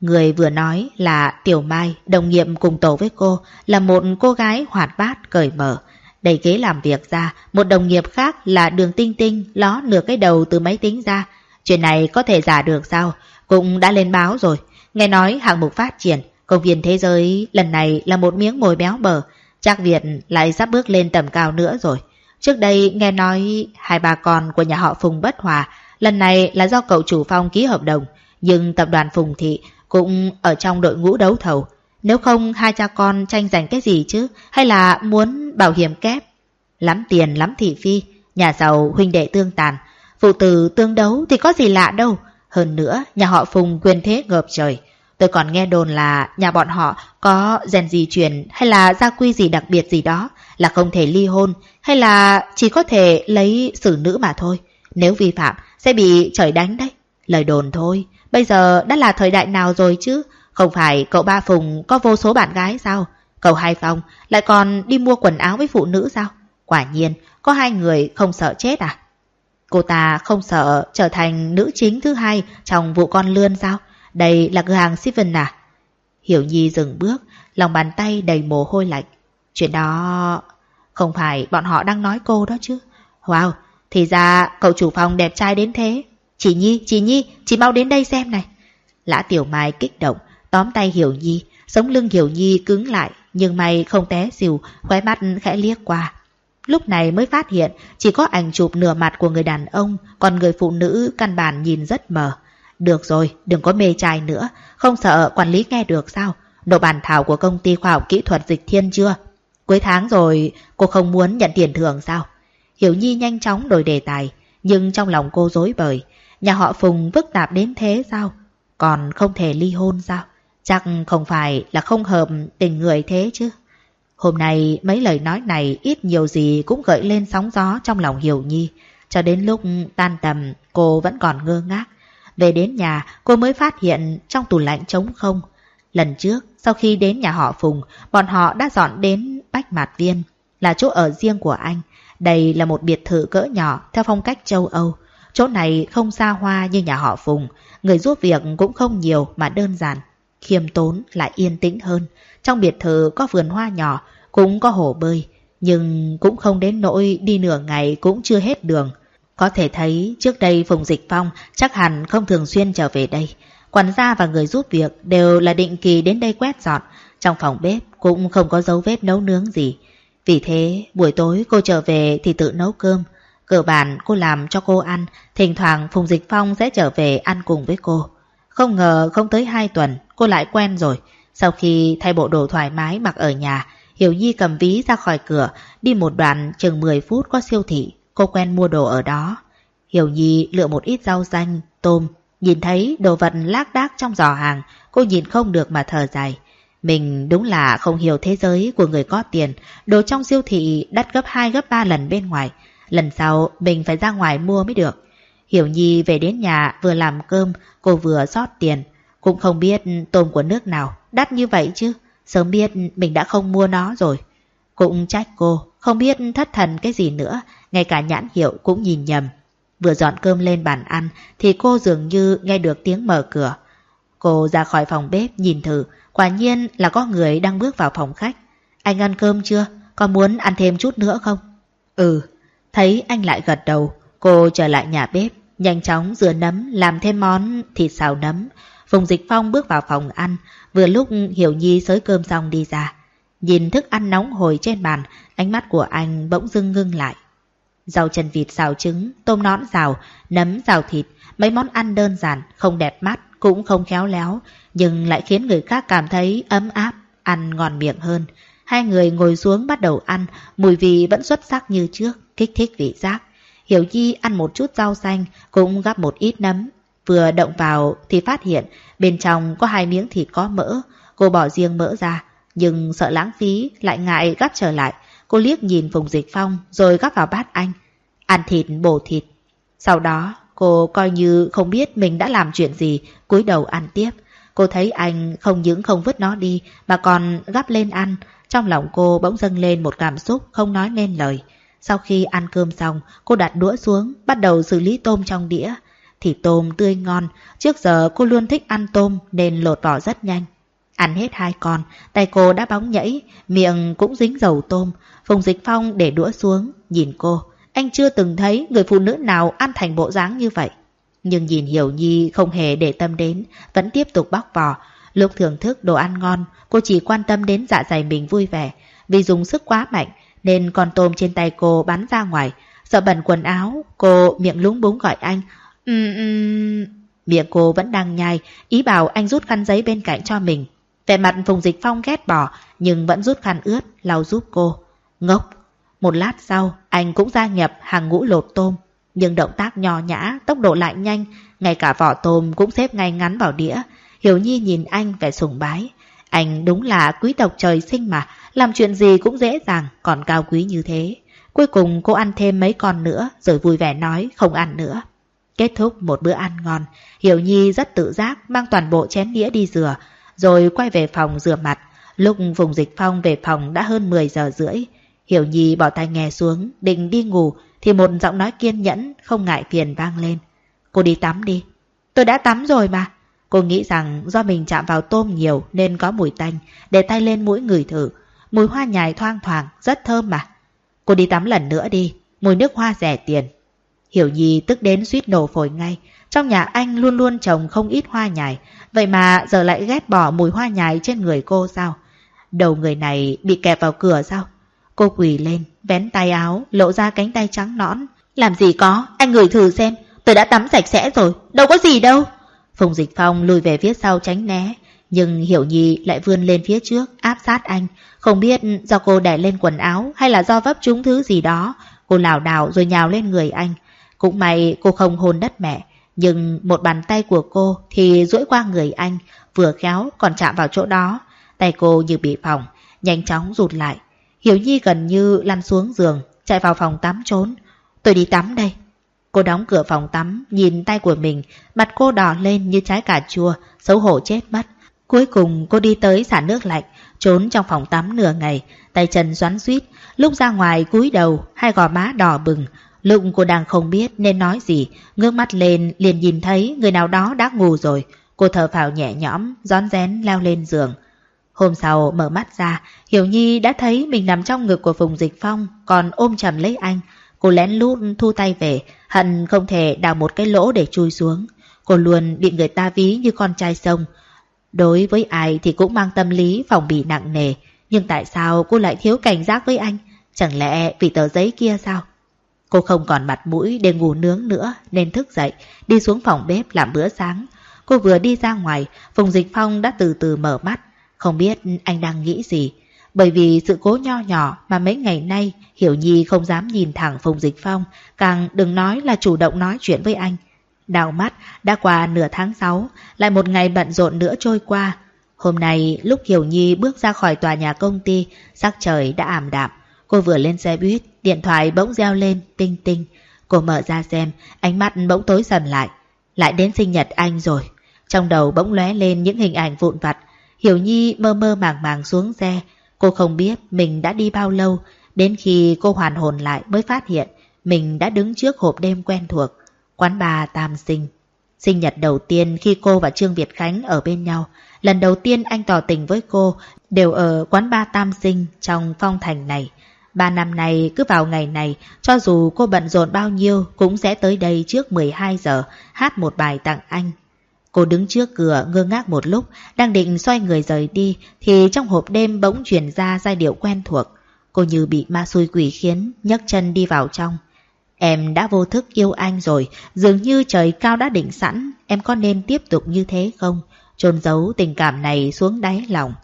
Người vừa nói là Tiểu Mai, đồng nghiệp cùng tổ với cô, là một cô gái hoạt bát, cởi mở. Đẩy ghế làm việc ra, một đồng nghiệp khác là Đường Tinh Tinh ló nửa cái đầu từ máy tính ra. Chuyện này có thể giả được sao? Cũng đã lên báo rồi. Nghe nói hạng mục phát triển, công viên thế giới lần này là một miếng mồi béo bở. Chắc Việt lại sắp bước lên tầm cao nữa rồi. Trước đây nghe nói hai bà con của nhà họ Phùng bất hòa, lần này là do cậu chủ phong ký hợp đồng. Nhưng tập đoàn Phùng Thị cũng ở trong đội ngũ đấu thầu. Nếu không hai cha con tranh giành cái gì chứ? Hay là muốn bảo hiểm kép? Lắm tiền lắm thị phi, nhà giàu huynh đệ tương tàn. Phụ tử tương đấu thì có gì lạ đâu. Hơn nữa, nhà họ Phùng quyền thế ngợp trời. Tôi còn nghe đồn là nhà bọn họ có rèn gì truyền hay là gia quy gì đặc biệt gì đó là không thể ly hôn hay là chỉ có thể lấy xử nữ mà thôi. Nếu vi phạm sẽ bị trời đánh đấy. Lời đồn thôi, bây giờ đã là thời đại nào rồi chứ? Không phải cậu ba Phùng có vô số bạn gái sao? Cậu hai Phong lại còn đi mua quần áo với phụ nữ sao? Quả nhiên, có hai người không sợ chết à? Cô ta không sợ trở thành nữ chính thứ hai trong vụ con lươn sao? Đây là cửa hàng Seven à? Hiểu Nhi dừng bước, lòng bàn tay đầy mồ hôi lạnh. Chuyện đó... Không phải bọn họ đang nói cô đó chứ. Wow, thì ra cậu chủ phòng đẹp trai đến thế. Chị Nhi, chị Nhi, chị mau đến đây xem này. Lã Tiểu Mai kích động, tóm tay Hiểu Nhi, sống lưng Hiểu Nhi cứng lại, nhưng may không té xìu, khóe mắt khẽ liếc qua. Lúc này mới phát hiện chỉ có ảnh chụp nửa mặt của người đàn ông, còn người phụ nữ căn bản nhìn rất mờ. Được rồi, đừng có mê trai nữa, không sợ quản lý nghe được sao? Nộp bản thảo của công ty khoa học kỹ thuật dịch thiên chưa? Cuối tháng rồi, cô không muốn nhận tiền thưởng sao? Hiểu Nhi nhanh chóng đổi đề tài, nhưng trong lòng cô dối bời. Nhà họ Phùng phức tạp đến thế sao? Còn không thể ly hôn sao? Chắc không phải là không hợp tình người thế chứ. Hôm nay mấy lời nói này ít nhiều gì cũng gợi lên sóng gió trong lòng Hiểu Nhi. Cho đến lúc tan tầm cô vẫn còn ngơ ngác. Về đến nhà cô mới phát hiện trong tủ lạnh trống không. Lần trước sau khi đến nhà họ Phùng bọn họ đã dọn đến Bách Mạt Viên là chỗ ở riêng của anh. Đây là một biệt thự cỡ nhỏ theo phong cách châu Âu. Chỗ này không xa hoa như nhà họ Phùng. Người giúp việc cũng không nhiều mà đơn giản. Khiêm tốn lại yên tĩnh hơn. Trong biệt thự có vườn hoa nhỏ, cũng có hồ bơi. Nhưng cũng không đến nỗi đi nửa ngày cũng chưa hết đường. Có thể thấy trước đây Phùng Dịch Phong chắc hẳn không thường xuyên trở về đây. Quản gia và người giúp việc đều là định kỳ đến đây quét dọn. Trong phòng bếp cũng không có dấu vết nấu nướng gì. Vì thế buổi tối cô trở về thì tự nấu cơm. Cơ bản cô làm cho cô ăn, thỉnh thoảng Phùng Dịch Phong sẽ trở về ăn cùng với cô. Không ngờ không tới 2 tuần cô lại quen rồi. Sau khi thay bộ đồ thoải mái mặc ở nhà, Hiểu Nhi cầm ví ra khỏi cửa, đi một đoạn chừng 10 phút có siêu thị, cô quen mua đồ ở đó. Hiểu Nhi lựa một ít rau xanh, tôm, nhìn thấy đồ vật lác đác trong giỏ hàng, cô nhìn không được mà thở dài. Mình đúng là không hiểu thế giới của người có tiền, đồ trong siêu thị đắt gấp 2 gấp 3 lần bên ngoài. Lần sau mình phải ra ngoài mua mới được. Hiểu Nhi về đến nhà vừa làm cơm, cô vừa rót tiền. Cũng không biết tôm của nước nào đắt như vậy chứ. Sớm biết mình đã không mua nó rồi. Cũng trách cô, không biết thất thần cái gì nữa, ngay cả nhãn hiệu cũng nhìn nhầm. Vừa dọn cơm lên bàn ăn thì cô dường như nghe được tiếng mở cửa. Cô ra khỏi phòng bếp nhìn thử, quả nhiên là có người đang bước vào phòng khách. Anh ăn cơm chưa? Có muốn ăn thêm chút nữa không? Ừ, thấy anh lại gật đầu, cô trở lại nhà bếp, nhanh chóng rửa nấm làm thêm món thịt xào nấm. Phùng Dịch Phong bước vào phòng ăn, vừa lúc Hiểu Nhi xới cơm xong đi ra. Nhìn thức ăn nóng hồi trên bàn, ánh mắt của anh bỗng dưng ngưng lại. Rau chân vịt xào trứng, tôm nón xào, nấm xào thịt, mấy món ăn đơn giản, không đẹp mắt, cũng không khéo léo, nhưng lại khiến người khác cảm thấy ấm áp, ăn ngon miệng hơn. Hai người ngồi xuống bắt đầu ăn, mùi vị vẫn xuất sắc như trước, kích thích vị giác. Hiểu Nhi ăn một chút rau xanh, cũng gắp một ít nấm. Vừa động vào thì phát hiện bên trong có hai miếng thịt có mỡ. Cô bỏ riêng mỡ ra, nhưng sợ lãng phí, lại ngại gắp trở lại. Cô liếc nhìn Phùng Dịch Phong rồi gắp vào bát anh. Ăn thịt bổ thịt. Sau đó cô coi như không biết mình đã làm chuyện gì, cúi đầu ăn tiếp. Cô thấy anh không những không vứt nó đi mà còn gắp lên ăn. Trong lòng cô bỗng dâng lên một cảm xúc không nói nên lời. Sau khi ăn cơm xong, cô đặt đũa xuống, bắt đầu xử lý tôm trong đĩa. Thịt tôm tươi ngon, trước giờ cô luôn thích ăn tôm nên lột vỏ rất nhanh. Ăn hết hai con, tay cô đã bóng nhảy, miệng cũng dính dầu tôm. Phùng Dịch Phong để đũa xuống, nhìn cô. Anh chưa từng thấy người phụ nữ nào ăn thành bộ dáng như vậy. Nhưng nhìn Hiểu Nhi không hề để tâm đến, vẫn tiếp tục bóc vỏ. Lúc thưởng thức đồ ăn ngon, cô chỉ quan tâm đến dạ dày mình vui vẻ. Vì dùng sức quá mạnh, nên con tôm trên tay cô bắn ra ngoài. Sợ bẩn quần áo, cô miệng lúng búng gọi anh. Um, um... Miệng cô vẫn đang nhai, ý bảo anh rút khăn giấy bên cạnh cho mình về mặt Phùng Dịch Phong ghét bỏ, nhưng vẫn rút khăn ướt, lau giúp cô. Ngốc! Một lát sau, anh cũng gia nhập hàng ngũ lột tôm. Nhưng động tác nhỏ nhã, tốc độ lại nhanh, ngay cả vỏ tôm cũng xếp ngay ngắn vào đĩa. Hiểu Nhi nhìn anh vẻ sùng bái. Anh đúng là quý tộc trời sinh mà, làm chuyện gì cũng dễ dàng, còn cao quý như thế. Cuối cùng cô ăn thêm mấy con nữa, rồi vui vẻ nói không ăn nữa. Kết thúc một bữa ăn ngon, Hiểu Nhi rất tự giác mang toàn bộ chén đĩa đi rửa, rồi quay về phòng rửa mặt. Lúc vùng dịch phong về phòng đã hơn 10 giờ rưỡi. Hiểu Nhi bỏ tai nghe xuống, định đi ngủ, thì một giọng nói kiên nhẫn, không ngại phiền vang lên. Cô đi tắm đi. Tôi đã tắm rồi mà. Cô nghĩ rằng do mình chạm vào tôm nhiều nên có mùi tanh, để tay lên mũi người thử. Mùi hoa nhài thoang thoảng, rất thơm mà. Cô đi tắm lần nữa đi, mùi nước hoa rẻ tiền. Hiểu Nhi tức đến suýt nổ phổi ngay. Trong nhà anh luôn luôn trồng không ít hoa nhài, vậy mà giờ lại ghét bỏ mùi hoa nhài trên người cô sao? Đầu người này bị kẹp vào cửa sao? Cô quỳ lên, vén tay áo, lộ ra cánh tay trắng nõn. Làm gì có, anh ngửi thử xem, tôi đã tắm sạch sẽ rồi, đâu có gì đâu. Phùng Dịch Phong lùi về phía sau tránh né, nhưng Hiểu Nhi lại vươn lên phía trước, áp sát anh. Không biết do cô đè lên quần áo hay là do vấp trúng thứ gì đó. Cô lảo đảo rồi nhào lên người anh. Cũng may cô không hôn đất mẹ, nhưng một bàn tay của cô thì duỗi qua người anh, vừa khéo còn chạm vào chỗ đó. Tay cô như bị phỏng, nhanh chóng rụt lại. Hiểu Nhi gần như lăn xuống giường, chạy vào phòng tắm trốn. Tôi đi tắm đây. Cô đóng cửa phòng tắm, nhìn tay của mình, mặt cô đỏ lên như trái cà chua, xấu hổ chết mất. Cuối cùng cô đi tới xả nước lạnh, trốn trong phòng tắm nửa ngày, tay chân xoắn suýt, lúc ra ngoài cúi đầu, hai gò má đỏ bừng. Lúc cô đang không biết nên nói gì, ngước mắt lên liền nhìn thấy người nào đó đã ngủ rồi. Cô thở phào nhẹ nhõm, rón rén leo lên giường. Hôm sau mở mắt ra, Hiểu Nhi đã thấy mình nằm trong ngực của Phùng Dịch Phong, còn ôm chầm lấy anh. Cô lén lút thu tay về, hận không thể đào một cái lỗ để chui xuống. Cô luôn bị người ta ví như con trai sông. Đối với ai thì cũng mang tâm lý phòng bị nặng nề. Nhưng tại sao cô lại thiếu cảnh giác với anh? Chẳng lẽ vì tờ giấy kia sao? Cô không còn mặt mũi để ngủ nướng nữa nên thức dậy, đi xuống phòng bếp làm bữa sáng. Cô vừa đi ra ngoài, Phùng Dịch Phong đã từ từ mở mắt. Không biết anh đang nghĩ gì. Bởi vì sự cố nho nhỏ mà mấy ngày nay Hiểu Nhi không dám nhìn thẳng Phùng Dịch Phong, càng đừng nói là chủ động nói chuyện với anh. Đào mắt, đã qua nửa tháng 6, lại một ngày bận rộn nữa trôi qua. Hôm nay, lúc Hiểu Nhi bước ra khỏi tòa nhà công ty, sắc trời đã ảm đạm. Cô vừa lên xe buýt, điện thoại bỗng reo lên, tinh tinh. Cô mở ra xem, ánh mắt bỗng tối sầm lại. Lại đến sinh nhật anh rồi. Trong đầu bỗng lóe lên những hình ảnh vụn vặt. Hiểu Nhi mơ mơ màng màng xuống xe. Cô không biết mình đã đi bao lâu, đến khi cô hoàn hồn lại mới phát hiện mình đã đứng trước hộp đêm quen thuộc. Quán bà Tam Sinh. Sinh nhật đầu tiên khi cô và Trương Việt Khánh ở bên nhau. Lần đầu tiên anh tỏ tình với cô đều ở quán ba Tam Sinh trong phong thành này. Ba năm này cứ vào ngày này, cho dù cô bận rộn bao nhiêu cũng sẽ tới đây trước 12 giờ hát một bài tặng anh. Cô đứng trước cửa ngơ ngác một lúc, đang định xoay người rời đi thì trong hộp đêm bỗng truyền ra giai điệu quen thuộc. Cô như bị ma xui quỷ khiến, nhấc chân đi vào trong. Em đã vô thức yêu anh rồi, dường như trời cao đã định sẵn, em có nên tiếp tục như thế không? Trôn giấu tình cảm này xuống đáy lòng.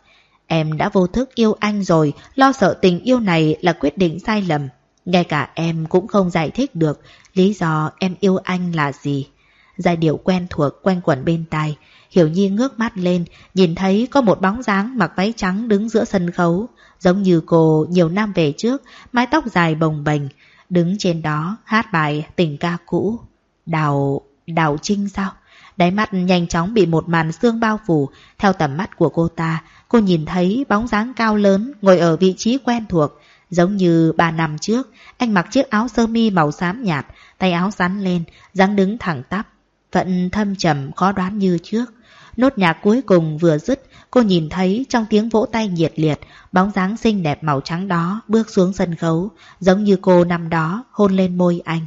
Em đã vô thức yêu anh rồi, lo sợ tình yêu này là quyết định sai lầm. Ngay cả em cũng không giải thích được lý do em yêu anh là gì. Giai điệu quen thuộc quanh quẩn bên tai, Hiểu Nhi ngước mắt lên, nhìn thấy có một bóng dáng mặc váy trắng đứng giữa sân khấu, giống như cô nhiều năm về trước, mái tóc dài bồng bềnh, đứng trên đó hát bài tình ca cũ. Đào... Đào Trinh sao? Đáy mắt nhanh chóng bị một màn xương bao phủ, theo tầm mắt của cô ta, cô nhìn thấy bóng dáng cao lớn ngồi ở vị trí quen thuộc, giống như ba năm trước, anh mặc chiếc áo sơ mi màu xám nhạt, tay áo sắn lên, dáng đứng thẳng tắp, vẫn thâm trầm khó đoán như trước. Nốt nhạc cuối cùng vừa dứt, cô nhìn thấy trong tiếng vỗ tay nhiệt liệt, bóng dáng xinh đẹp màu trắng đó bước xuống sân khấu, giống như cô năm đó hôn lên môi anh.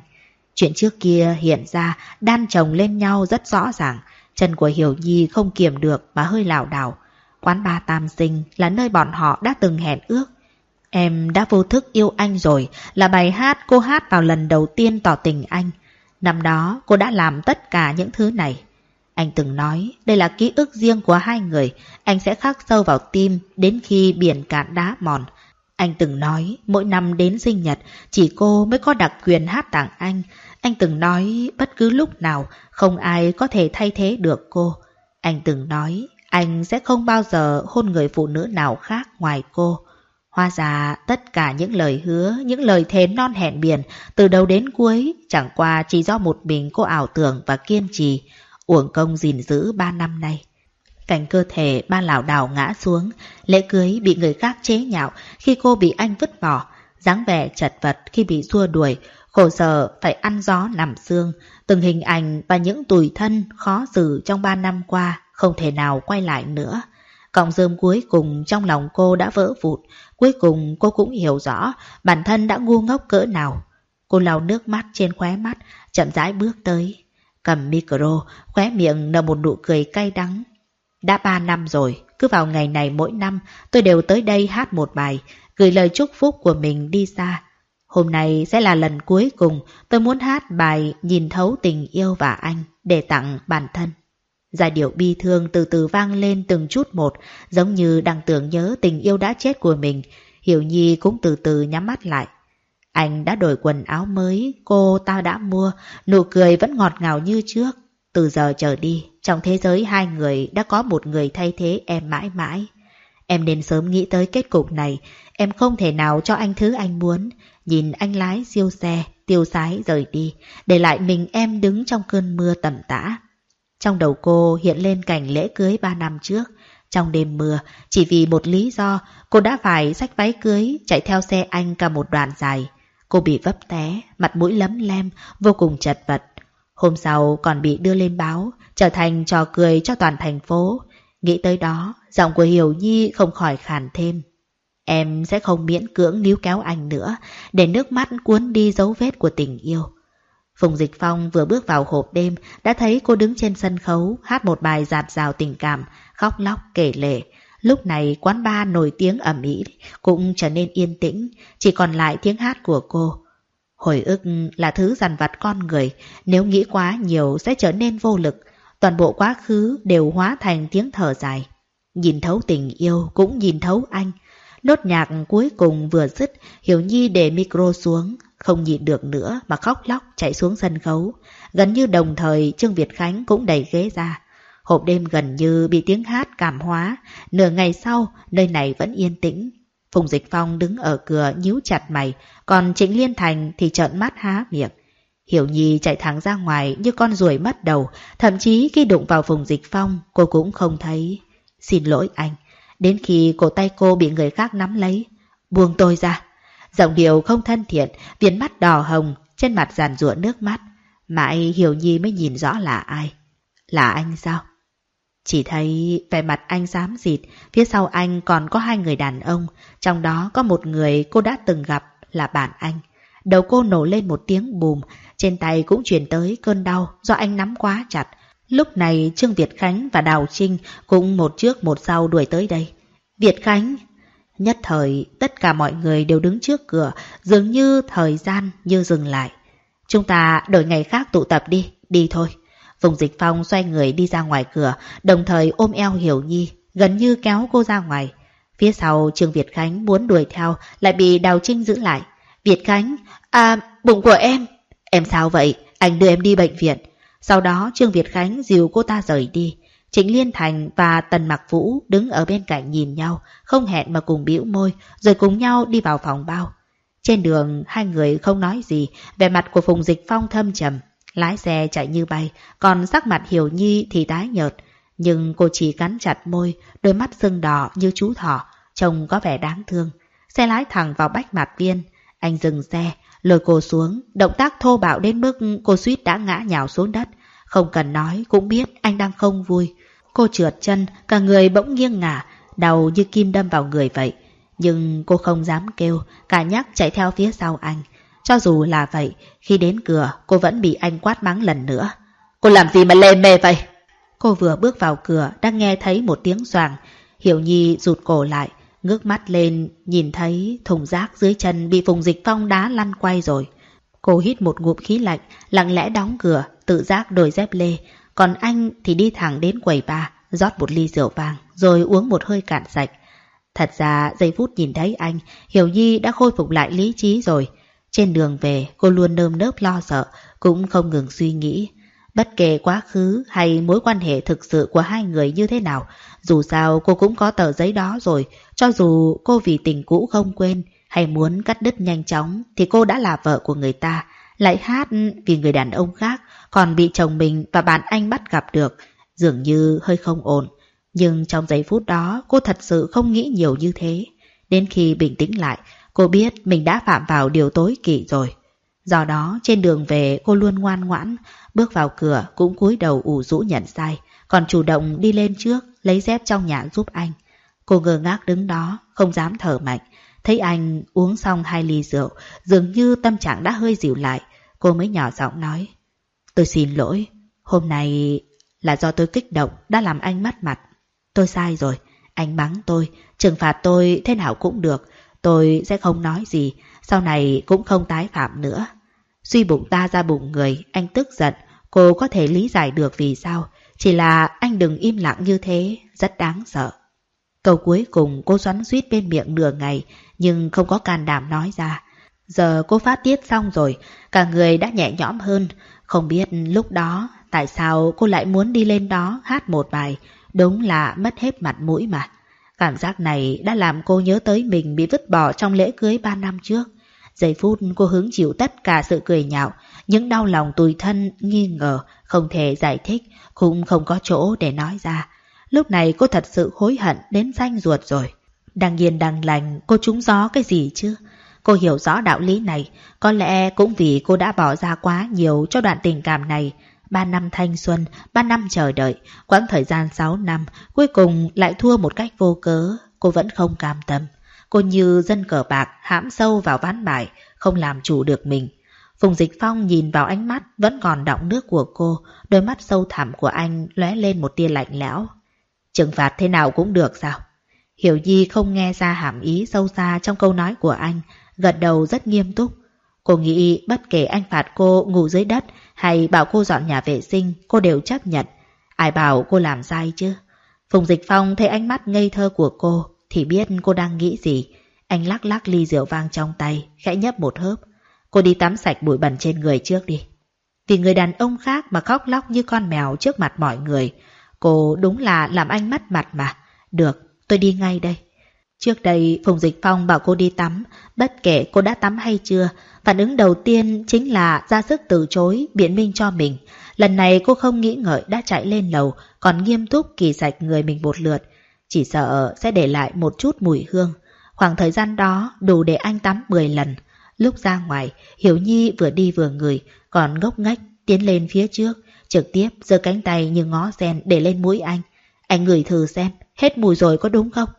Chuyện trước kia hiện ra đan chồng lên nhau rất rõ ràng, chân của Hiểu Nhi không kiềm được mà hơi lảo đảo. Quán ba Tam Sinh là nơi bọn họ đã từng hẹn ước. Em đã vô thức yêu anh rồi, là bài hát cô hát vào lần đầu tiên tỏ tình anh. Năm đó cô đã làm tất cả những thứ này. Anh từng nói đây là ký ức riêng của hai người, anh sẽ khắc sâu vào tim đến khi biển cạn đá mòn. Anh từng nói mỗi năm đến sinh nhật chỉ cô mới có đặc quyền hát tặng anh. Anh từng nói bất cứ lúc nào không ai có thể thay thế được cô. Anh từng nói anh sẽ không bao giờ hôn người phụ nữ nào khác ngoài cô. Hoa ra tất cả những lời hứa, những lời thề non hẹn biển từ đầu đến cuối chẳng qua chỉ do một mình cô ảo tưởng và kiên trì, uổng công gìn giữ ba năm nay. Cảnh cơ thể ba lảo đảo ngã xuống, lễ cưới bị người khác chế nhạo khi cô bị anh vứt bỏ, dáng vẻ chật vật khi bị xua đuổi, khổ sở phải ăn gió nằm xương, từng hình ảnh và những tủi thân khó xử trong ba năm qua không thể nào quay lại nữa. Cọng rơm cuối cùng trong lòng cô đã vỡ vụt, cuối cùng cô cũng hiểu rõ bản thân đã ngu ngốc cỡ nào. Cô lau nước mắt trên khóe mắt, chậm rãi bước tới. Cầm micro, khóe miệng nở một nụ cười cay đắng. Đã ba năm rồi, cứ vào ngày này mỗi năm tôi đều tới đây hát một bài, gửi lời chúc phúc của mình đi xa. Hôm nay sẽ là lần cuối cùng tôi muốn hát bài Nhìn thấu tình yêu và anh để tặng bản thân. Giai điệu bi thương từ từ vang lên từng chút một, giống như đang tưởng nhớ tình yêu đã chết của mình. Hiểu Nhi cũng từ từ nhắm mắt lại. Anh đã đổi quần áo mới, cô ta đã mua, nụ cười vẫn ngọt ngào như trước. Từ giờ trở đi, trong thế giới hai người đã có một người thay thế em mãi mãi. Em nên sớm nghĩ tới kết cục này, em không thể nào cho anh thứ anh muốn. Nhìn anh lái siêu xe, tiêu sái rời đi, để lại mình em đứng trong cơn mưa tầm tã. Trong đầu cô hiện lên cảnh lễ cưới ba năm trước. Trong đêm mưa, chỉ vì một lý do, cô đã phải xách váy cưới, chạy theo xe anh cả một đoạn dài. Cô bị vấp té, mặt mũi lấm lem, vô cùng chật vật. Hôm sau còn bị đưa lên báo, trở thành trò cười cho toàn thành phố. Nghĩ tới đó, giọng của Hiểu Nhi không khỏi khàn thêm. Em sẽ không miễn cưỡng níu kéo anh nữa, để nước mắt cuốn đi dấu vết của tình yêu. Phùng Dịch Phong vừa bước vào hộp đêm đã thấy cô đứng trên sân khấu hát một bài giạt rào tình cảm, khóc lóc kể lể. Lúc này quán bar nổi tiếng ẩm mỹ cũng trở nên yên tĩnh, chỉ còn lại tiếng hát của cô. Hồi ức là thứ dằn vặt con người, nếu nghĩ quá nhiều sẽ trở nên vô lực. Toàn bộ quá khứ đều hóa thành tiếng thở dài. Nhìn thấu tình yêu cũng nhìn thấu anh. Nốt nhạc cuối cùng vừa dứt, Hiểu Nhi để micro xuống, không nhịn được nữa mà khóc lóc chạy xuống sân khấu. Gần như đồng thời Trương Việt Khánh cũng đẩy ghế ra. Hộp đêm gần như bị tiếng hát cảm hóa, nửa ngày sau nơi này vẫn yên tĩnh. Phùng Dịch Phong đứng ở cửa nhíu chặt mày, còn Trịnh Liên Thành thì trợn mắt há miệng. Hiểu Nhi chạy thẳng ra ngoài như con ruồi mất đầu, thậm chí khi đụng vào Phùng Dịch Phong cô cũng không thấy. Xin lỗi anh, đến khi cổ tay cô bị người khác nắm lấy. Buông tôi ra. Giọng điệu không thân thiện, viền mắt đỏ hồng, trên mặt giàn ruộng nước mắt. Mãi Hiểu Nhi mới nhìn rõ là ai. Là anh sao? Chỉ thấy vẻ mặt anh xám xịt, phía sau anh còn có hai người đàn ông, trong đó có một người cô đã từng gặp là bạn anh. Đầu cô nổ lên một tiếng bùm, trên tay cũng chuyển tới cơn đau do anh nắm quá chặt. Lúc này Trương Việt Khánh và Đào Trinh cũng một trước một sau đuổi tới đây. Việt Khánh, Nhất thời, tất cả mọi người đều đứng trước cửa, dường như thời gian như dừng lại. Chúng ta đổi ngày khác tụ tập đi, đi thôi. Phùng Dịch Phong xoay người đi ra ngoài cửa, đồng thời ôm eo Hiểu Nhi, gần như kéo cô ra ngoài. Phía sau Trương Việt Khánh muốn đuổi theo, lại bị Đào Trinh giữ lại. Việt Khánh, à, bụng của em. Em sao vậy? Anh đưa em đi bệnh viện. Sau đó Trương Việt Khánh dìu cô ta rời đi. Trịnh Liên Thành và Tần Mặc Vũ đứng ở bên cạnh nhìn nhau, không hẹn mà cùng bĩu môi, rồi cùng nhau đi vào phòng bao. Trên đường, hai người không nói gì, vẻ mặt của Phùng Dịch Phong thâm trầm. Lái xe chạy như bay, còn sắc mặt Hiểu Nhi thì tái nhợt. Nhưng cô chỉ cắn chặt môi, đôi mắt sưng đỏ như chú thỏ, trông có vẻ đáng thương. Xe lái thẳng vào bách mặt viên. Anh dừng xe, lôi cô xuống, động tác thô bạo đến mức cô suýt đã ngã nhào xuống đất. Không cần nói cũng biết anh đang không vui. Cô trượt chân, cả người bỗng nghiêng ngả, đau như kim đâm vào người vậy. Nhưng cô không dám kêu, cả nhắc chạy theo phía sau anh. Cho dù là vậy, khi đến cửa, cô vẫn bị anh quát mắng lần nữa. Cô làm gì mà lê mê vậy? Cô vừa bước vào cửa, đang nghe thấy một tiếng xoàng. Hiểu Nhi rụt cổ lại, ngước mắt lên, nhìn thấy thùng rác dưới chân bị Phùng Dịch Phong đá lăn quay rồi. Cô hít một ngụm khí lạnh, lặng lẽ đóng cửa, tự giác đổi dép lê còn anh thì đi thẳng đến quầy bar, rót một ly rượu vàng, rồi uống một hơi cạn sạch. Thật ra giây phút nhìn thấy anh, Hiểu Nhi đã khôi phục lại lý trí rồi. Trên đường về, cô luôn nơm nớp lo sợ, cũng không ngừng suy nghĩ. Bất kể quá khứ hay mối quan hệ thực sự của hai người như thế nào, dù sao cô cũng có tờ giấy đó rồi, cho dù cô vì tình cũ không quên hay muốn cắt đứt nhanh chóng thì cô đã là vợ của người ta, lại hát vì người đàn ông khác, còn bị chồng mình và bạn anh bắt gặp được, dường như hơi không ổn. Nhưng trong giây phút đó cô thật sự không nghĩ nhiều như thế. Đến khi bình tĩnh lại, cô biết mình đã phạm vào điều tối kỵ rồi. Do đó trên đường về cô luôn ngoan ngoãn, bước vào cửa cũng cúi đầu ủ rũ nhận sai, còn chủ động đi lên trước lấy dép trong nhà giúp anh. Cô ngơ ngác đứng đó, không dám thở mạnh. Thấy anh uống xong hai ly rượu, dường như tâm trạng đã hơi dịu lại, cô mới nhỏ giọng nói. Tôi xin lỗi, hôm nay là do tôi kích động đã làm anh mất mặt. Tôi sai rồi, anh mắng tôi, trừng phạt tôi thế nào cũng được, tôi sẽ không nói gì, sau này cũng không tái phạm nữa. Suy bụng ta ra bụng người, anh tức giận, cô có thể lý giải được vì sao, chỉ là anh đừng im lặng như thế, rất đáng sợ. Câu cuối cùng cô xoắn suýt bên miệng nửa ngày, nhưng không có can đảm nói ra. Giờ cô phát tiết xong rồi, cả người đã nhẹ nhõm hơn. Không biết lúc đó tại sao cô lại muốn đi lên đó hát một bài, đúng là mất hết mặt mũi mà. Cảm giác này đã làm cô nhớ tới mình bị vứt bỏ trong lễ cưới ba năm trước. Giây phút cô hứng chịu tất cả sự cười nhạo, những đau lòng tủi thân, nghi ngờ, không thể giải thích, cũng không có chỗ để nói ra. Lúc này cô thật sự hối hận đến danh ruột rồi. Đang yên đang lành, cô trúng gió cái gì chứ? Cô hiểu rõ đạo lý này, có lẽ cũng vì cô đã bỏ ra quá nhiều cho đoạn tình cảm này. Ba năm thanh xuân, ba năm chờ đợi, quãng thời gian sáu năm, cuối cùng lại thua một cách vô cớ, cô vẫn không cam tâm. Cô như dân cờ bạc hãm sâu vào ván bài, không làm chủ được mình. Phùng Dịch Phong nhìn vào ánh mắt vẫn còn đọng nước của cô, đôi mắt sâu thẳm của anh lóe lên một tia lạnh lẽo. Trừng phạt thế nào cũng được sao? Hiểu di không nghe ra hàm ý sâu xa trong câu nói của anh, gật đầu rất nghiêm túc. Cô nghĩ bất kể anh phạt cô ngủ dưới đất hay bảo cô dọn nhà vệ sinh, cô đều chấp nhận. Ai bảo cô làm sai chứ? Phùng Dịch Phong thấy ánh mắt ngây thơ của cô thì biết cô đang nghĩ gì. Anh lắc lắc ly rượu vang trong tay, khẽ nhấp một hớp. Cô đi tắm sạch bụi bẩn trên người trước đi. Vì người đàn ông khác mà khóc lóc như con mèo trước mặt mọi người. Cô đúng là làm anh mất mặt mà. Được, tôi đi ngay đây. Trước đây Phùng Dịch Phong bảo cô đi tắm, bất kể cô đã tắm hay chưa, phản ứng đầu tiên chính là ra sức từ chối, biện minh cho mình. Lần này cô không nghĩ ngợi đã chạy lên lầu, còn nghiêm túc kỳ sạch người mình một lượt. Chỉ sợ sẽ để lại một chút mùi hương. Khoảng thời gian đó đủ để anh tắm 10 lần. Lúc ra ngoài, Hiểu Nhi vừa đi vừa ngửi, còn ngốc ngách tiến lên phía trước, trực tiếp giơ cánh tay như ngó sen để lên mũi anh. Anh ngửi thử xem, hết mùi rồi có đúng không?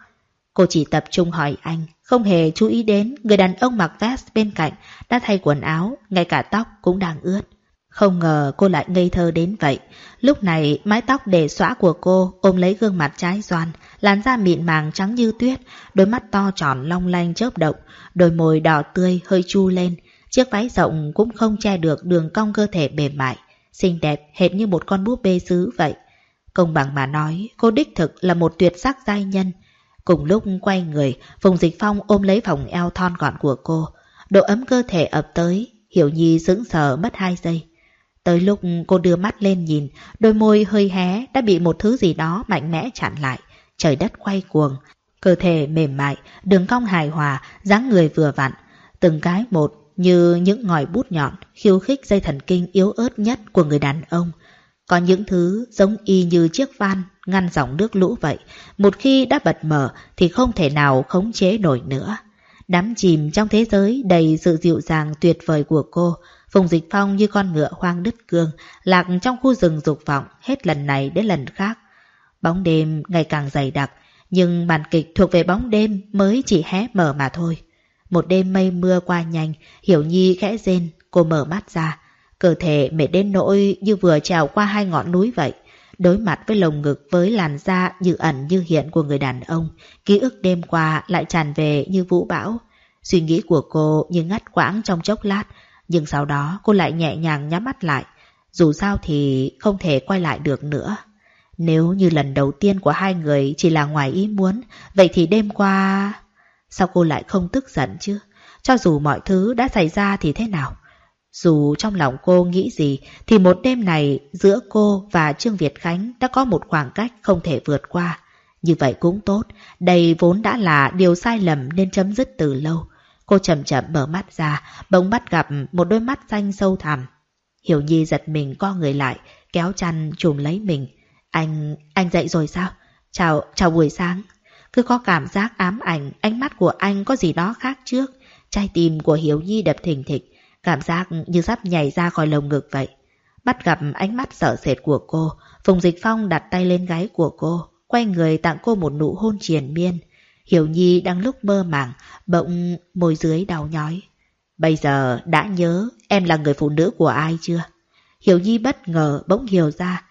Cô chỉ tập trung hỏi anh, không hề chú ý đến người đàn ông mặc vest bên cạnh đã thay quần áo, ngay cả tóc cũng đang ướt. Không ngờ cô lại ngây thơ đến vậy. Lúc này mái tóc để xõa của cô ôm lấy gương mặt trái xoan, làn da mịn màng trắng như tuyết, đôi mắt to tròn long lanh chớp động, đôi môi đỏ tươi hơi chu lên. Chiếc váy rộng cũng không che được đường cong cơ thể mềm mại, xinh đẹp hệt như một con búp bê sứ vậy. Công bằng mà nói, cô đích thực là một tuyệt sắc giai nhân. Cùng lúc quay người, Phùng Dịch Phong ôm lấy vòng eo thon gọn của cô. Độ ấm cơ thể ập tới, Hiểu Nhi sững sờ mất hai giây. Tới lúc cô đưa mắt lên nhìn, đôi môi hơi hé đã bị một thứ gì đó mạnh mẽ chặn lại. Trời đất quay cuồng, cơ thể mềm mại, đường cong hài hòa, dáng người vừa vặn. Từng cái một như những ngòi bút nhọn khiêu khích dây thần kinh yếu ớt nhất của người đàn ông. Có những thứ giống y như chiếc van ngăn dòng nước lũ vậy, một khi đã bật mở thì không thể nào khống chế nổi nữa. Đắm chìm trong thế giới đầy sự dịu dàng tuyệt vời của cô, Phùng Dịch Phong như con ngựa hoang đứt cương, lạc trong khu rừng dục vọng hết lần này đến lần khác. Bóng đêm ngày càng dày đặc, nhưng màn kịch thuộc về bóng đêm mới chỉ hé mở mà thôi. Một đêm mây mưa qua nhanh, Hiểu Nhi khẽ rên, cô mở mắt ra. Cơ thể mệt đến nỗi như vừa trèo qua hai ngọn núi vậy. Đối mặt với lồng ngực với làn da như ẩn như hiện của người đàn ông, ký ức đêm qua lại tràn về như vũ bão. Suy nghĩ của cô như ngắt quãng trong chốc lát, nhưng sau đó cô lại nhẹ nhàng nhắm mắt lại. Dù sao thì không thể quay lại được nữa. Nếu như lần đầu tiên của hai người chỉ là ngoài ý muốn, vậy thì đêm qua... Sao cô lại không tức giận chứ? Cho dù mọi thứ đã xảy ra thì thế nào? Dù trong lòng cô nghĩ gì thì một đêm này giữa cô và Trương Việt Khánh đã có một khoảng cách không thể vượt qua. Như vậy cũng tốt, đây vốn đã là điều sai lầm nên chấm dứt từ lâu. Cô chậm chậm mở mắt ra, bỗng bắt gặp một đôi mắt xanh sâu thẳm. Hiểu Nhi giật mình co người lại, kéo chăn trùm lấy mình. Anh, anh dậy rồi sao? Chào, chào buổi sáng. Cứ có cảm giác ám ảnh, ánh mắt của anh có gì đó khác trước. Trái tim của Hiểu Nhi đập thình thịch, cảm giác như sắp nhảy ra khỏi lồng ngực vậy. Bắt gặp ánh mắt sợ sệt của cô, Phùng Dịch Phong đặt tay lên gáy của cô, quay người tặng cô một nụ hôn triền miên. Hiểu Nhi đang lúc mơ màng, bỗng môi dưới đau nhói. Bây giờ đã nhớ em là người phụ nữ của ai chưa? Hiểu Nhi bất ngờ bỗng hiểu ra.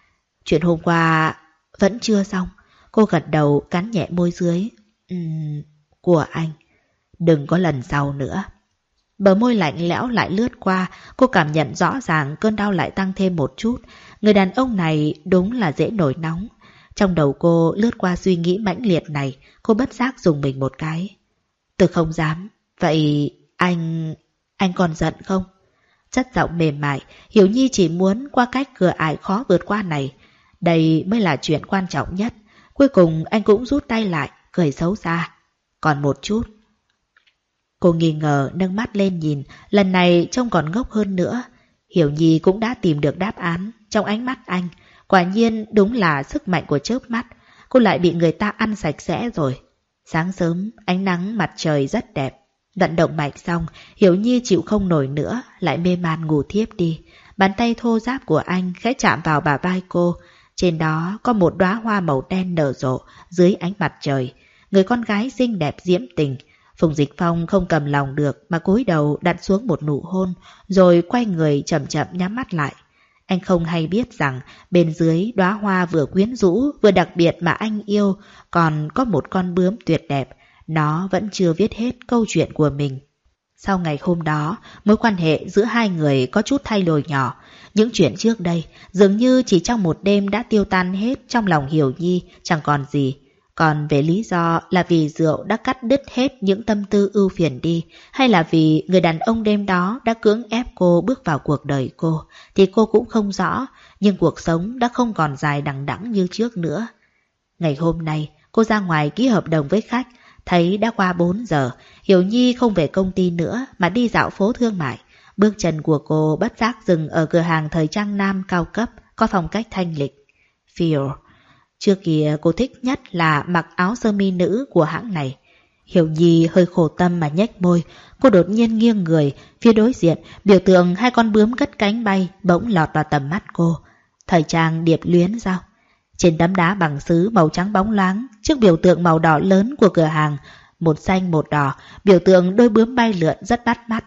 Chuyện hôm qua vẫn chưa xong. Cô gật đầu cắn nhẹ môi dưới. Uhm, của anh. Đừng có lần sau nữa. Bờ môi lạnh lẽo lại lướt qua, cô cảm nhận rõ ràng cơn đau lại tăng thêm một chút. Người đàn ông này đúng là dễ nổi nóng. Trong đầu cô lướt qua suy nghĩ mãnh liệt này, cô bất giác dùng mình một cái. Tôi không dám. Vậy anh... anh còn giận không? Chất giọng mềm mại, Hiểu Nhi chỉ muốn qua cách cửa ải khó vượt qua này. Đây mới là chuyện quan trọng nhất. Cuối cùng anh cũng rút tay lại, cười xấu xa. Còn một chút. Cô nghi ngờ nâng mắt lên nhìn, lần này trông còn ngốc hơn nữa. Hiểu Nhi cũng đã tìm được đáp án trong ánh mắt anh. Quả nhiên đúng là sức mạnh của chớp mắt. Cô lại bị người ta ăn sạch sẽ rồi. Sáng sớm, ánh nắng mặt trời rất đẹp. Vận động mạnh xong, Hiểu Nhi chịu không nổi nữa, lại mê man ngủ thiếp đi. Bàn tay thô giáp của anh khẽ chạm vào bà vai cô. Trên đó có một đóa hoa màu đen nở rộ dưới ánh mặt trời. Người con gái xinh đẹp diễm tình. Phùng Dịch Phong không cầm lòng được mà cúi đầu đặt xuống một nụ hôn, rồi quay người chậm chậm nhắm mắt lại. Anh không hay biết rằng bên dưới đóa hoa vừa quyến rũ vừa đặc biệt mà anh yêu còn có một con bướm tuyệt đẹp. Nó vẫn chưa viết hết câu chuyện của mình. Sau ngày hôm đó, mối quan hệ giữa hai người có chút thay đổi nhỏ. Những chuyện trước đây dường như chỉ trong một đêm đã tiêu tan hết trong lòng Hiểu Nhi, chẳng còn gì. Còn về lý do là vì rượu đã cắt đứt hết những tâm tư ưu phiền đi, hay là vì người đàn ông đêm đó đã cưỡng ép cô bước vào cuộc đời cô, thì cô cũng không rõ, nhưng cuộc sống đã không còn dài đằng đẵng như trước nữa. Ngày hôm nay, cô ra ngoài ký hợp đồng với khách, thấy đã qua 4 giờ, Hiểu Nhi không về công ty nữa mà đi dạo phố thương mại. Bước chân của cô bất giác dừng ở cửa hàng thời trang nam cao cấp, có phong cách thanh lịch. Feel Trước kia cô thích nhất là mặc áo sơ mi nữ của hãng này. Hiểu Nhi hơi khổ tâm mà nhếch môi, cô đột nhiên nghiêng người, phía đối diện, biểu tượng hai con bướm cất cánh bay bỗng lọt vào tầm mắt cô. Thời trang điệp luyến sao? Trên tấm đá bằng sứ màu trắng bóng loáng, trước biểu tượng màu đỏ lớn của cửa hàng, một xanh một đỏ, biểu tượng đôi bướm bay lượn rất bắt mắt.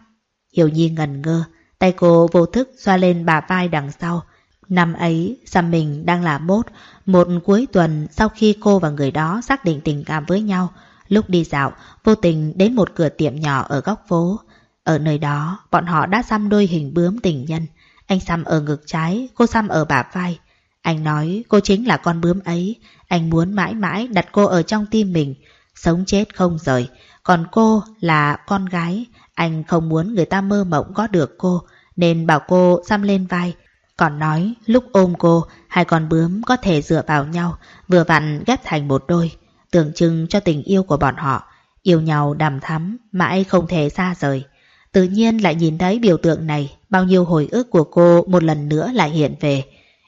Hiểu Nhi ngần ngơ, tay cô vô thức xoa lên bà vai đằng sau, Năm ấy, xăm mình đang là mốt, một cuối tuần sau khi cô và người đó xác định tình cảm với nhau, lúc đi dạo, vô tình đến một cửa tiệm nhỏ ở góc phố. Ở nơi đó, bọn họ đã xăm đôi hình bướm tình nhân. Anh xăm ở ngực trái, cô xăm ở bả vai. Anh nói cô chính là con bướm ấy, anh muốn mãi mãi đặt cô ở trong tim mình, sống chết không rời. Còn cô là con gái, anh không muốn người ta mơ mộng có được cô, nên bảo cô xăm lên vai, còn nói lúc ôm cô, hai con bướm có thể dựa vào nhau, vừa vặn ghép thành một đôi, tượng trưng cho tình yêu của bọn họ. Yêu nhau đầm thắm, mãi không thể xa rời. Tự nhiên lại nhìn thấy biểu tượng này, bao nhiêu hồi ức của cô một lần nữa lại hiện về.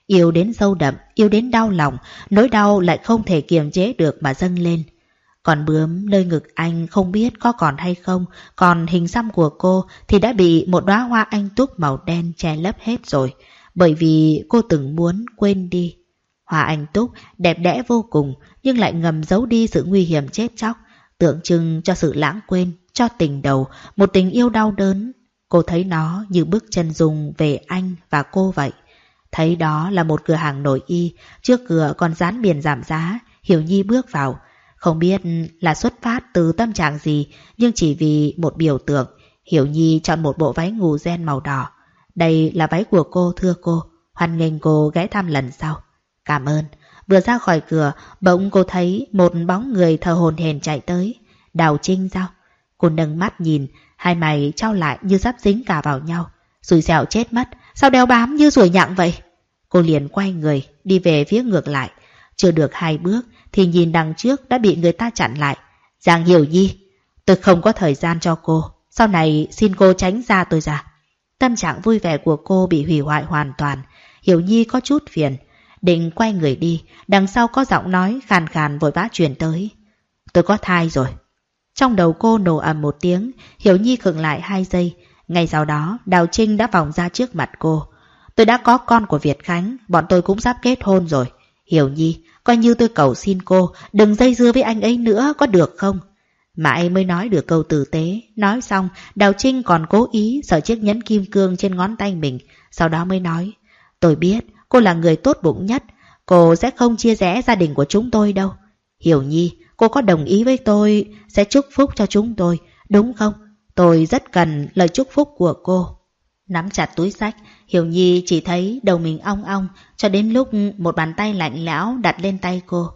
Yêu đến sâu đậm, yêu đến đau lòng, nỗi đau lại không thể kiềm chế được mà dâng lên. Còn bướm nơi ngực anh không biết có còn hay không, còn hình xăm của cô thì đã bị một đóa hoa anh túc màu đen che lấp hết rồi bởi vì cô từng muốn quên đi. Hoa anh túc đẹp đẽ vô cùng nhưng lại ngầm giấu đi sự nguy hiểm chết chóc, tượng trưng cho sự lãng quên, cho tình đầu, một tình yêu đau đớn. Cô thấy nó như bước chân dùng về anh và cô vậy. Thấy đó là một cửa hàng nội y, trước cửa còn dán biển giảm giá, Hiểu Nhi bước vào. Không biết là xuất phát từ tâm trạng gì, nhưng chỉ vì một biểu tượng, Hiểu Nhi chọn một bộ váy ngủ ren màu đỏ. Đây là váy của cô thưa cô. Hoan nghênh cô ghé thăm lần sau. Cảm ơn. Vừa ra khỏi cửa, bỗng cô thấy một bóng người thờ hồn hền chạy tới. Đào Trinh sao? Cô nâng mắt nhìn, hai mày trao lại như sắp dính cả vào nhau. Rủi xẻo chết mất, sao đeo bám như ruồi nhặng vậy? Cô liền quay người, đi về phía ngược lại. Chưa được hai bước, thì nhìn đằng trước đã bị người ta chặn lại. Giang Hiểu Nhi, tôi không có thời gian cho cô. Sau này xin cô tránh ra tôi ra. Tâm trạng vui vẻ của cô bị hủy hoại hoàn toàn. Hiểu Nhi có chút phiền. Định quay người đi, đằng sau có giọng nói khàn khàn vội vã truyền tới. Tôi có thai rồi. Trong đầu cô nổ ầm một tiếng, Hiểu Nhi khựng lại hai giây. Ngay sau đó, Đào Trinh đã vòng ra trước mặt cô. Tôi đã có con của Việt Khánh, bọn tôi cũng sắp kết hôn rồi. Hiểu Nhi, coi như tôi cầu xin cô, đừng dây dưa với anh ấy nữa, có được không? Mãi mới nói được câu tử tế, nói xong, Đào Trinh còn cố ý sợ chiếc nhẫn kim cương trên ngón tay mình, sau đó mới nói. Tôi biết, cô là người tốt bụng nhất, cô sẽ không chia rẽ gia đình của chúng tôi đâu. Hiểu Nhi, cô có đồng ý với tôi sẽ chúc phúc cho chúng tôi, đúng không? Tôi rất cần lời chúc phúc của cô. Nắm chặt túi sách, Hiểu Nhi chỉ thấy đầu mình ong ong cho đến lúc một bàn tay lạnh lẽo đặt lên tay cô.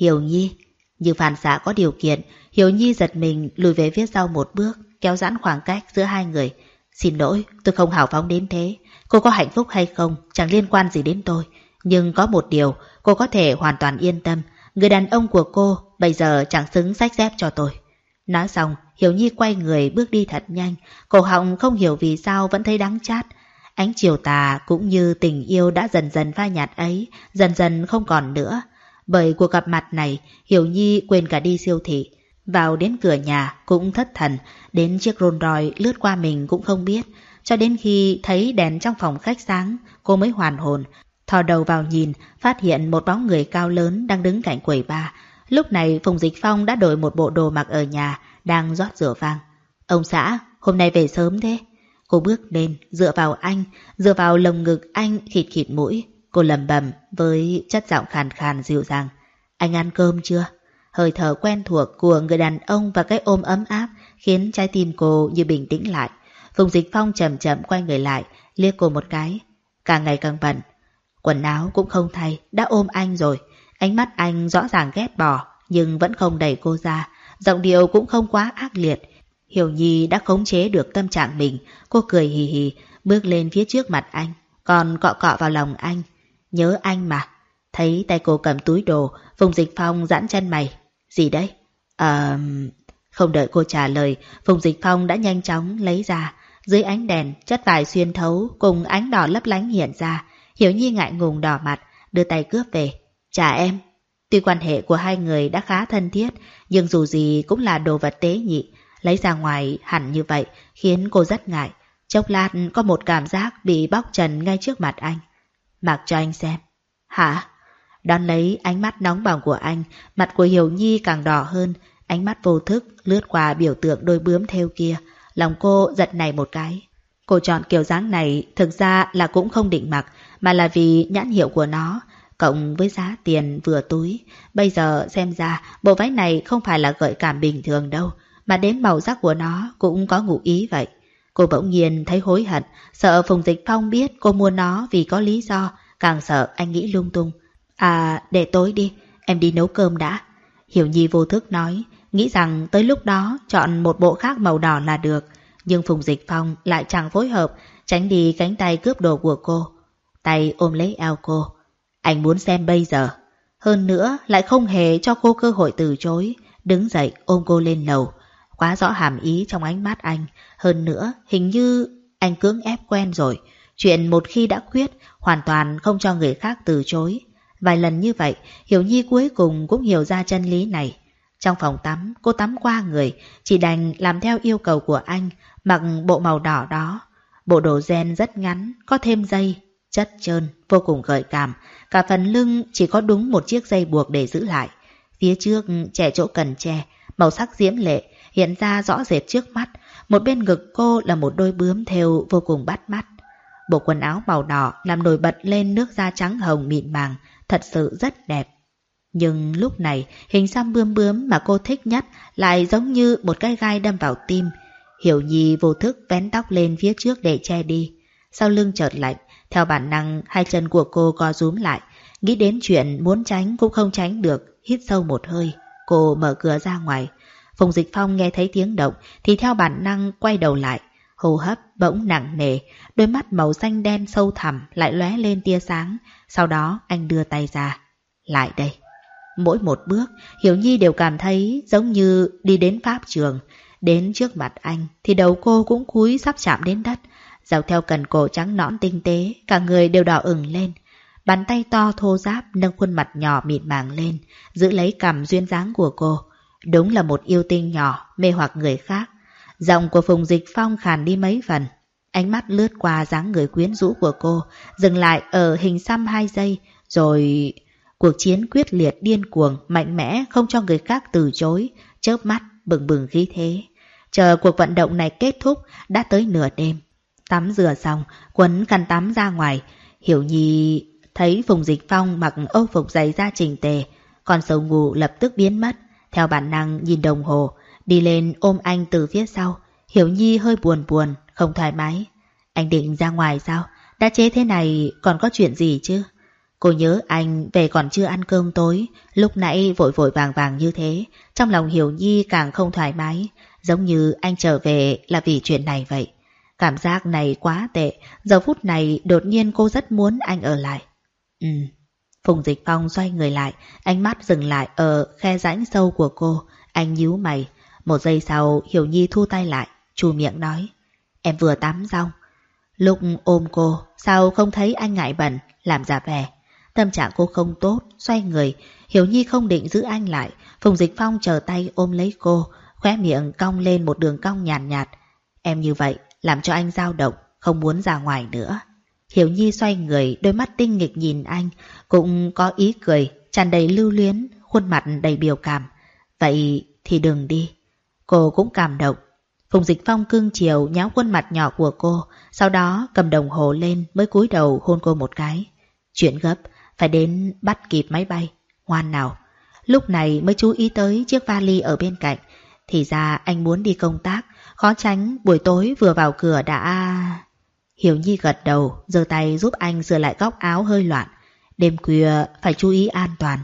Hiểu Nhi, như phản xạ có điều kiện, Hiểu Nhi giật mình lùi về phía sau một bước, kéo giãn khoảng cách giữa hai người. Xin lỗi, tôi không hào phóng đến thế. Cô có hạnh phúc hay không, chẳng liên quan gì đến tôi. Nhưng có một điều, cô có thể hoàn toàn yên tâm. Người đàn ông của cô bây giờ chẳng xứng sách dép cho tôi. Nói xong, Hiểu Nhi quay người bước đi thật nhanh. Cổ họng không hiểu vì sao vẫn thấy đắng chát. Ánh chiều tà cũng như tình yêu đã dần dần phai nhạt ấy, dần dần không còn nữa. Bởi cuộc gặp mặt này, Hiểu Nhi quên cả đi siêu thị. Vào đến cửa nhà cũng thất thần, đến chiếc rôn ròi lướt qua mình cũng không biết. Cho đến khi thấy đèn trong phòng khách sáng, cô mới hoàn hồn. Thò đầu vào nhìn, phát hiện một bóng người cao lớn đang đứng cạnh quầy ba. Lúc này Phùng Dịch Phong đã đổi một bộ đồ mặc ở nhà, đang rót rửa vang. Ông xã, hôm nay về sớm thế? Cô bước lên, dựa vào anh, dựa vào lồng ngực anh khịt khịt mũi. Cô lầm bầm với chất giọng khàn khàn dịu dàng. Anh ăn cơm chưa? Hơi thở quen thuộc của người đàn ông và cái ôm ấm áp khiến trái tim cô như bình tĩnh lại. Phùng Dịch Phong chậm chậm quay người lại, liếc cô một cái. Càng ngày càng bẩn Quần áo cũng không thay, đã ôm anh rồi. Ánh mắt anh rõ ràng ghét bỏ, nhưng vẫn không đẩy cô ra. Giọng điệu cũng không quá ác liệt. Hiểu Nhi đã khống chế được tâm trạng mình. Cô cười hì hì, bước lên phía trước mặt anh. Còn cọ cọ vào lòng anh. Nhớ anh mà. Thấy tay cô cầm túi đồ, Phùng Dịch Phong giãn chân mày. Gì đấy? Ờ... Không đợi cô trả lời, Phùng Dịch Phong đã nhanh chóng lấy ra. Dưới ánh đèn, chất vải xuyên thấu cùng ánh đỏ lấp lánh hiện ra. Hiểu Nhi ngại ngùng đỏ mặt, đưa tay cướp về. Trả em. Tuy quan hệ của hai người đã khá thân thiết, nhưng dù gì cũng là đồ vật tế nhị. Lấy ra ngoài hẳn như vậy khiến cô rất ngại. Chốc lát có một cảm giác bị bóc trần ngay trước mặt anh. Mặc cho anh xem. Hả? Đón lấy ánh mắt nóng bỏng của anh, mặt của Hiểu Nhi càng đỏ hơn, ánh mắt vô thức lướt qua biểu tượng đôi bướm theo kia. Lòng cô giật này một cái. Cô chọn kiểu dáng này thực ra là cũng không định mặc, mà là vì nhãn hiệu của nó, cộng với giá tiền vừa túi. Bây giờ xem ra bộ váy này không phải là gợi cảm bình thường đâu, mà đến màu sắc của nó cũng có ngụ ý vậy. Cô bỗng nhiên thấy hối hận, sợ Phùng Dịch Phong biết cô mua nó vì có lý do, càng sợ anh nghĩ lung tung. À, để tối đi, em đi nấu cơm đã. Hiểu Nhi vô thức nói, nghĩ rằng tới lúc đó chọn một bộ khác màu đỏ là được. Nhưng Phùng Dịch Phong lại chẳng phối hợp, tránh đi cánh tay cướp đồ của cô. Tay ôm lấy eo cô. Anh muốn xem bây giờ. Hơn nữa lại không hề cho cô cơ hội từ chối. Đứng dậy ôm cô lên lầu. Quá rõ hàm ý trong ánh mắt anh. Hơn nữa hình như anh cưỡng ép quen rồi. Chuyện một khi đã quyết hoàn toàn không cho người khác từ chối. Vài lần như vậy, Hiểu Nhi cuối cùng cũng hiểu ra chân lý này. Trong phòng tắm, cô tắm qua người, chỉ đành làm theo yêu cầu của anh, mặc bộ màu đỏ đó. Bộ đồ gen rất ngắn, có thêm dây, chất trơn, vô cùng gợi cảm. Cả phần lưng chỉ có đúng một chiếc dây buộc để giữ lại. Phía trước trẻ chỗ cần che, màu sắc diễm lệ, hiện ra rõ rệt trước mắt. Một bên ngực cô là một đôi bướm thêu vô cùng bắt mắt. Bộ quần áo màu đỏ làm nổi bật lên nước da trắng hồng mịn màng, thật sự rất đẹp. Nhưng lúc này, hình xăm bươm bướm mà cô thích nhất lại giống như một cái gai đâm vào tim. Hiểu Nhi vô thức vén tóc lên phía trước để che đi. Sau lưng chợt lạnh, Theo bản năng, hai chân của cô co rúm lại. Nghĩ đến chuyện muốn tránh cũng không tránh được, hít sâu một hơi. Cô mở cửa ra ngoài. Phùng Dịch Phong nghe thấy tiếng động thì theo bản năng quay đầu lại. Hô hấp bỗng nặng nề, đôi mắt màu xanh đen sâu thẳm lại lóe lên tia sáng. Sau đó anh đưa tay ra. Lại đây. Mỗi một bước, Hiểu Nhi đều cảm thấy giống như đi đến pháp trường. Đến trước mặt anh thì đầu cô cũng cúi sắp chạm đến đất. Dọc theo cần cổ trắng nõn tinh tế, cả người đều đỏ ửng lên. Bàn tay to thô giáp nâng khuôn mặt nhỏ mịn màng lên, giữ lấy cằm duyên dáng của cô. Đúng là một yêu tinh nhỏ, mê hoặc người khác. Giọng của Phùng Dịch Phong khàn đi mấy phần. Ánh mắt lướt qua dáng người quyến rũ của cô, dừng lại ở hình xăm hai giây, rồi... Cuộc chiến quyết liệt điên cuồng, mạnh mẽ, không cho người khác từ chối, chớp mắt, bừng bừng khí thế. Chờ cuộc vận động này kết thúc, đã tới nửa đêm. Tắm rửa xong, quấn khăn tắm ra ngoài. Hiểu Nhi thấy Phùng Dịch Phong mặc âu phục giày da trình tề, còn sầu ngủ lập tức biến mất. Theo bản năng nhìn đồng hồ, đi lên ôm anh từ phía sau. Hiểu Nhi hơi buồn buồn, không thoải mái. Anh định ra ngoài sao? Đã chế thế này còn có chuyện gì chứ? Cô nhớ anh về còn chưa ăn cơm tối, lúc nãy vội vội vàng vàng như thế, trong lòng Hiểu Nhi càng không thoải mái, giống như anh trở về là vì chuyện này vậy. Cảm giác này quá tệ, giờ phút này đột nhiên cô rất muốn anh ở lại. Ừ. Phùng Dịch Phong xoay người lại, ánh mắt dừng lại ở khe rãnh sâu của cô, anh nhíu mày. Một giây sau Hiểu Nhi thu tay lại, chu miệng nói. Em vừa tắm xong. Lúc ôm cô, sao không thấy anh ngại bẩn, làm giả vẻ. Tâm trạng cô không tốt, xoay người, Hiểu Nhi không định giữ anh lại. Phùng Dịch Phong chờ tay ôm lấy cô, khóe miệng cong lên một đường cong nhàn nhạt, nhạt. Em như vậy, làm cho anh dao động, không muốn ra ngoài nữa. Hiểu Nhi xoay người, đôi mắt tinh nghịch nhìn anh, cũng có ý cười, tràn đầy lưu luyến, khuôn mặt đầy biểu cảm. Vậy thì đừng đi. Cô cũng cảm động. Phùng Dịch Phong cưng chiều nháo khuôn mặt nhỏ của cô, sau đó cầm đồng hồ lên mới cúi đầu hôn cô một cái. Chuyện gấp, phải đến bắt kịp máy bay. Ngoan nào. Lúc này mới chú ý tới chiếc vali ở bên cạnh. Thì ra anh muốn đi công tác, khó tránh buổi tối vừa vào cửa đã... Hiểu Nhi gật đầu, giơ tay giúp anh sửa lại góc áo hơi loạn. Đêm khuya phải chú ý an toàn.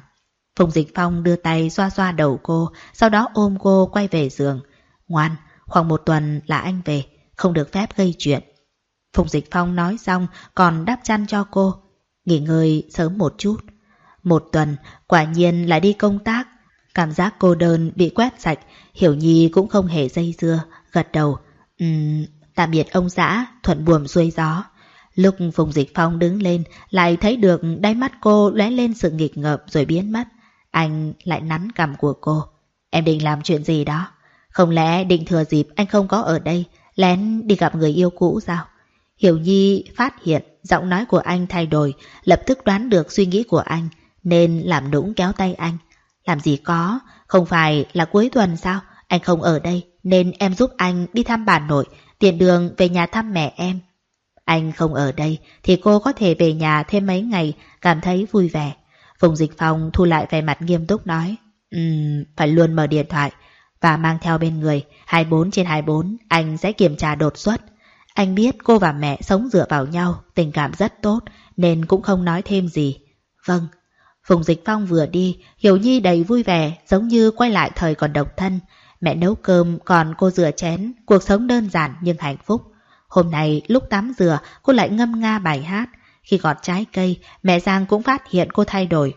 Phùng Dịch Phong đưa tay xoa xoa đầu cô, sau đó ôm cô quay về giường. Ngoan, khoảng một tuần là anh về, không được phép gây chuyện. Phùng Dịch Phong nói xong còn đáp chăn cho cô. Nghỉ ngơi sớm một chút. Một tuần, quả nhiên là đi công tác. Cảm giác cô đơn bị quét sạch, Hiểu Nhi cũng không hề dây dưa, gật đầu. Ừm, tạm biệt ông xã, thuận buồm xuôi gió. Lúc Phùng Dịch Phong đứng lên, lại thấy được đáy mắt cô lóe lên sự nghịch ngợp rồi biến mất. Anh lại nắn cằm của cô. Em định làm chuyện gì đó? Không lẽ định thừa dịp anh không có ở đây, lén đi gặp người yêu cũ sao? Hiểu Nhi phát hiện giọng nói của anh thay đổi, lập tức đoán được suy nghĩ của anh, nên làm nũng kéo tay anh. Làm gì có, không phải là cuối tuần sao? Anh không ở đây, nên em giúp anh đi thăm bà nội, tiện đường về nhà thăm mẹ em. Anh không ở đây, thì cô có thể về nhà thêm mấy ngày, cảm thấy vui vẻ. Phùng Dịch Phong thu lại vẻ mặt nghiêm túc nói, um, phải luôn mở điện thoại, và mang theo bên người 24 trên 24, anh sẽ kiểm tra đột xuất. Anh biết cô và mẹ sống dựa vào nhau, tình cảm rất tốt, nên cũng không nói thêm gì. Vâng. Phùng Dịch Phong vừa đi, Hiểu Nhi đầy vui vẻ, giống như quay lại thời còn độc thân. Mẹ nấu cơm, còn cô rửa chén, cuộc sống đơn giản nhưng hạnh phúc. Hôm nay, lúc tắm rửa, cô lại ngâm nga bài hát. Khi gọt trái cây, mẹ Giang cũng phát hiện cô thay đổi.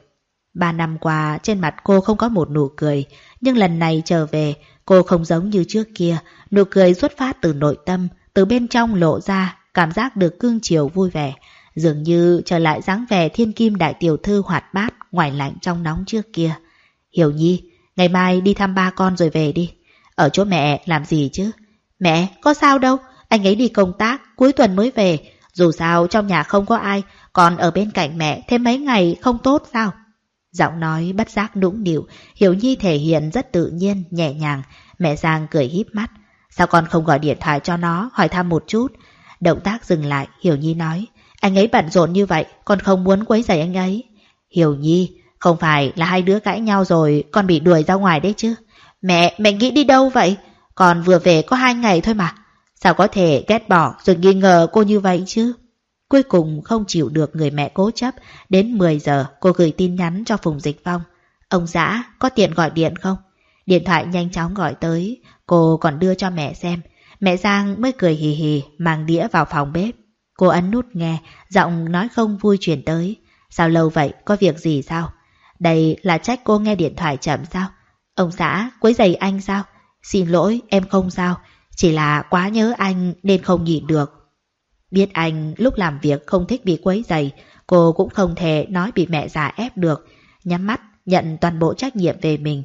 Ba năm qua, trên mặt cô không có một nụ cười, nhưng lần này trở về, cô không giống như trước kia, nụ cười xuất phát từ nội tâm, từ bên trong lộ ra, cảm giác được cương chiều vui vẻ, dường như trở lại dáng vẻ thiên kim đại tiểu thư hoạt bát, ngoài lạnh trong nóng trước kia. Hiểu nhi, ngày mai đi thăm ba con rồi về đi. Ở chỗ mẹ làm gì chứ? Mẹ, có sao đâu, anh ấy đi công tác, cuối tuần mới về. Dù sao trong nhà không có ai, còn ở bên cạnh mẹ thêm mấy ngày không tốt sao? Giọng nói bất giác nũng nịu, Hiểu Nhi thể hiện rất tự nhiên, nhẹ nhàng. Mẹ Giang cười híp mắt. Sao con không gọi điện thoại cho nó, hỏi thăm một chút? Động tác dừng lại, Hiểu Nhi nói. Anh ấy bận rộn như vậy, con không muốn quấy rầy anh ấy. Hiểu Nhi, không phải là hai đứa cãi nhau rồi con bị đuổi ra ngoài đấy chứ. Mẹ, mẹ nghĩ đi đâu vậy? Con vừa về có hai ngày thôi mà. Sao có thể ghét bỏ rồi nghi ngờ cô như vậy chứ? Cuối cùng không chịu được người mẹ cố chấp, đến 10 giờ cô gửi tin nhắn cho Phùng Dịch Phong. Ông xã, có tiện gọi điện không? Điện thoại nhanh chóng gọi tới, cô còn đưa cho mẹ xem. Mẹ Giang mới cười hì hì mang đĩa vào phòng bếp. Cô ấn nút nghe, giọng nói không vui chuyển tới. Sao lâu vậy, có việc gì sao? Đây là trách cô nghe điện thoại chậm sao? Ông xã, quấy giày anh sao? Xin lỗi, em không sao. Chỉ là quá nhớ anh nên không nhịn được. Biết anh lúc làm việc không thích bị quấy giày, cô cũng không thể nói bị mẹ già ép được. Nhắm mắt, nhận toàn bộ trách nhiệm về mình.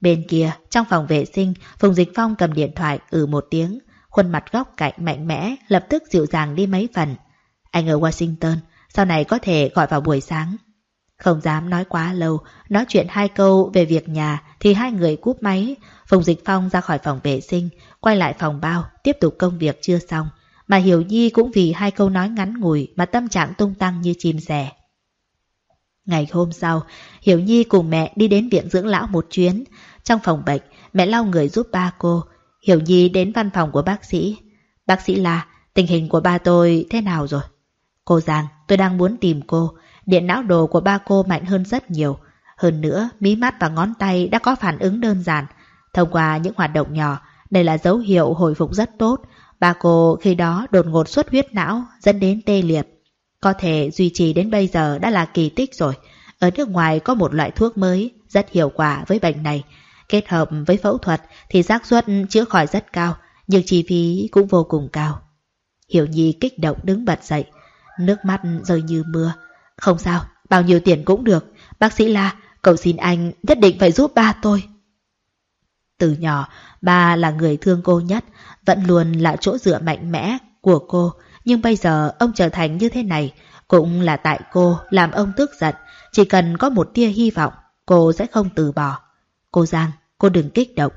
Bên kia, trong phòng vệ sinh, Phùng Dịch Phong cầm điện thoại ừ một tiếng, khuôn mặt góc cạnh mạnh mẽ, lập tức dịu dàng đi mấy phần. Anh ở Washington, sau này có thể gọi vào buổi sáng. Không dám nói quá lâu, nói chuyện hai câu về việc nhà thì hai người cúp máy. Phùng Dịch Phong ra khỏi phòng vệ sinh, quay lại phòng bao, tiếp tục công việc chưa xong. Mà Hiểu Nhi cũng vì hai câu nói ngắn ngủi mà tâm trạng tung tăng như chim sẻ. Ngày hôm sau, Hiểu Nhi cùng mẹ đi đến viện dưỡng lão một chuyến. Trong phòng bệnh, mẹ lau người giúp ba cô. Hiểu Nhi đến văn phòng của bác sĩ. Bác sĩ là, tình hình của ba tôi thế nào rồi? Cô Giang, tôi đang muốn tìm cô. Điện não đồ của ba cô mạnh hơn rất nhiều. Hơn nữa, mí mắt và ngón tay đã có phản ứng đơn giản. Thông qua những hoạt động nhỏ, đây là dấu hiệu hồi phục rất tốt. Ba cô khi đó đột ngột xuất huyết não dẫn đến tê liệt. Có thể duy trì đến bây giờ đã là kỳ tích rồi. Ở nước ngoài có một loại thuốc mới rất hiệu quả với bệnh này. Kết hợp với phẫu thuật thì xác suất chữa khỏi rất cao, nhưng chi phí cũng vô cùng cao. Hiểu Nhi kích động đứng bật dậy, nước mắt rơi như mưa. Không sao, bao nhiêu tiền cũng được. Bác sĩ La, cậu xin anh nhất định phải giúp ba tôi. Từ nhỏ, ba là người thương cô nhất, vẫn luôn là chỗ dựa mạnh mẽ của cô. Nhưng bây giờ ông trở thành như thế này, cũng là tại cô làm ông tức giận. Chỉ cần có một tia hy vọng, cô sẽ không từ bỏ. Cô Giang, cô đừng kích động.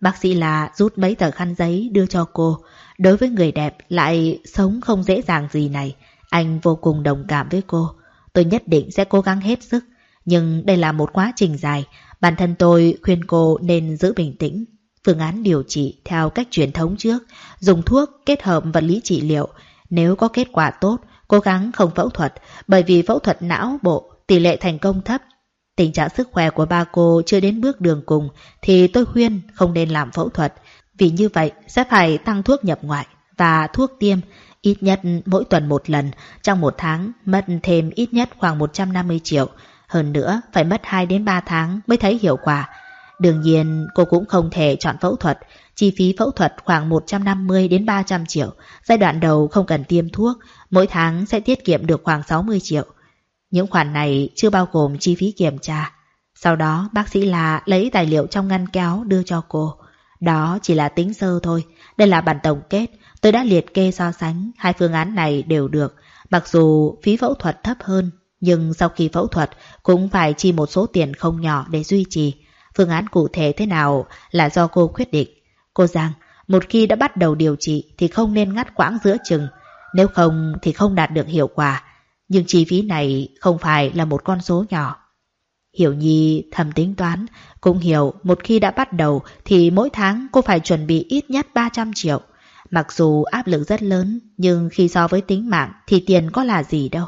Bác sĩ là rút mấy tờ khăn giấy đưa cho cô. Đối với người đẹp lại sống không dễ dàng gì này, anh vô cùng đồng cảm với cô. Tôi nhất định sẽ cố gắng hết sức. Nhưng đây là một quá trình dài, bản thân tôi khuyên cô nên giữ bình tĩnh. Phương án điều trị theo cách truyền thống trước, dùng thuốc kết hợp vật lý trị liệu. Nếu có kết quả tốt, cố gắng không phẫu thuật, bởi vì phẫu thuật não bộ tỷ lệ thành công thấp. Tình trạng sức khỏe của ba cô chưa đến bước đường cùng thì tôi khuyên không nên làm phẫu thuật, vì như vậy sẽ phải tăng thuốc nhập ngoại và thuốc tiêm ít nhất mỗi tuần một lần, trong một tháng mất thêm ít nhất khoảng 150 triệu. Hơn nữa, phải mất 2 đến 3 tháng mới thấy hiệu quả. Đương nhiên, cô cũng không thể chọn phẫu thuật. Chi phí phẫu thuật khoảng 150 đến 300 triệu. Giai đoạn đầu không cần tiêm thuốc, mỗi tháng sẽ tiết kiệm được khoảng 60 triệu. Những khoản này chưa bao gồm chi phí kiểm tra. Sau đó, bác sĩ là lấy tài liệu trong ngăn kéo đưa cho cô. Đó chỉ là tính sơ thôi. Đây là bản tổng kết. Tôi đã liệt kê so sánh, hai phương án này đều được. Mặc dù phí phẫu thuật thấp hơn, nhưng sau khi phẫu thuật cũng phải chi một số tiền không nhỏ để duy trì. Phương án cụ thể thế nào là do cô quyết định. Cô Giang, một khi đã bắt đầu điều trị thì không nên ngắt quãng giữa chừng. Nếu không thì không đạt được hiệu quả. Nhưng chi phí này không phải là một con số nhỏ. Hiểu Nhi thầm tính toán, cũng hiểu một khi đã bắt đầu thì mỗi tháng cô phải chuẩn bị ít nhất 300 triệu. Mặc dù áp lực rất lớn, nhưng khi so với tính mạng thì tiền có là gì đâu.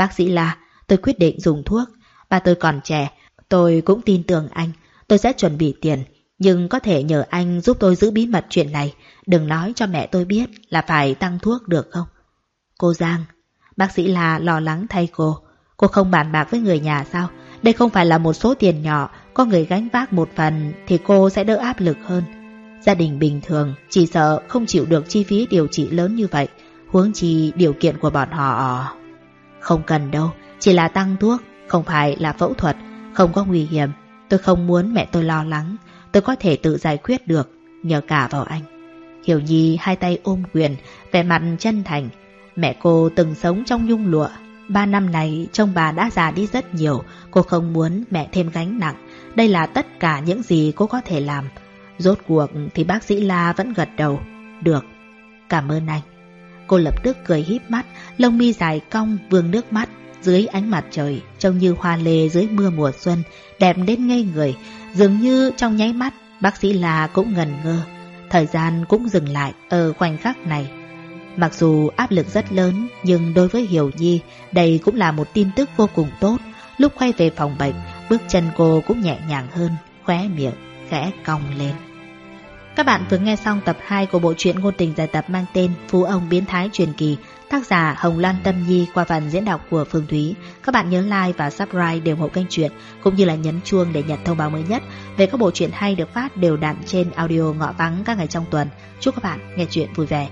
Bác sĩ là, tôi quyết định dùng thuốc. Ba tôi còn trẻ, tôi cũng tin tưởng anh. Tôi sẽ chuẩn bị tiền, nhưng có thể nhờ anh giúp tôi giữ bí mật chuyện này. Đừng nói cho mẹ tôi biết là phải tăng thuốc được không? Cô Giang, bác sĩ là lo lắng thay cô. Cô không bàn bạc với người nhà sao? Đây không phải là một số tiền nhỏ, có người gánh vác một phần thì cô sẽ đỡ áp lực hơn. Gia đình bình thường chỉ sợ không chịu được chi phí điều trị lớn như vậy, huống chi điều kiện của bọn họ. Không cần đâu, chỉ là tăng thuốc, không phải là phẫu thuật, không có nguy hiểm. Tôi không muốn mẹ tôi lo lắng, tôi có thể tự giải quyết được, nhờ cả vào anh. Hiểu Nhi hai tay ôm quyền, vẻ mặt chân thành. Mẹ cô từng sống trong nhung lụa. Ba năm này trông bà đã già đi rất nhiều, cô không muốn mẹ thêm gánh nặng. Đây là tất cả những gì cô có thể làm. Rốt cuộc thì bác sĩ La vẫn gật đầu. Được, cảm ơn anh. Cô lập tức cười híp mắt, lông mi dài cong vương nước mắt. Dưới ánh mặt trời, trông như hoa lê dưới mưa mùa xuân, đẹp đến ngây người. Dường như trong nháy mắt, bác sĩ La cũng ngần ngơ. Thời gian cũng dừng lại ở khoảnh khắc này. Mặc dù áp lực rất lớn, nhưng đối với Hiểu Nhi, đây cũng là một tin tức vô cùng tốt. Lúc quay về phòng bệnh, bước chân cô cũng nhẹ nhàng hơn, khóe miệng, khẽ cong lên. Các bạn vừa nghe xong tập 2 của bộ truyện ngôn tình dài tập mang tên Phú ông biến thái truyền kỳ, tác giả Hồng lan Tâm Nhi qua phần diễn đọc của Phương Thúy. Các bạn nhớ like và subscribe để ủng hộ kênh truyện cũng như là nhấn chuông để nhận thông báo mới nhất về các bộ truyện hay được phát đều đặn trên audio ngọ vắng các ngày trong tuần. Chúc các bạn nghe truyện vui vẻ.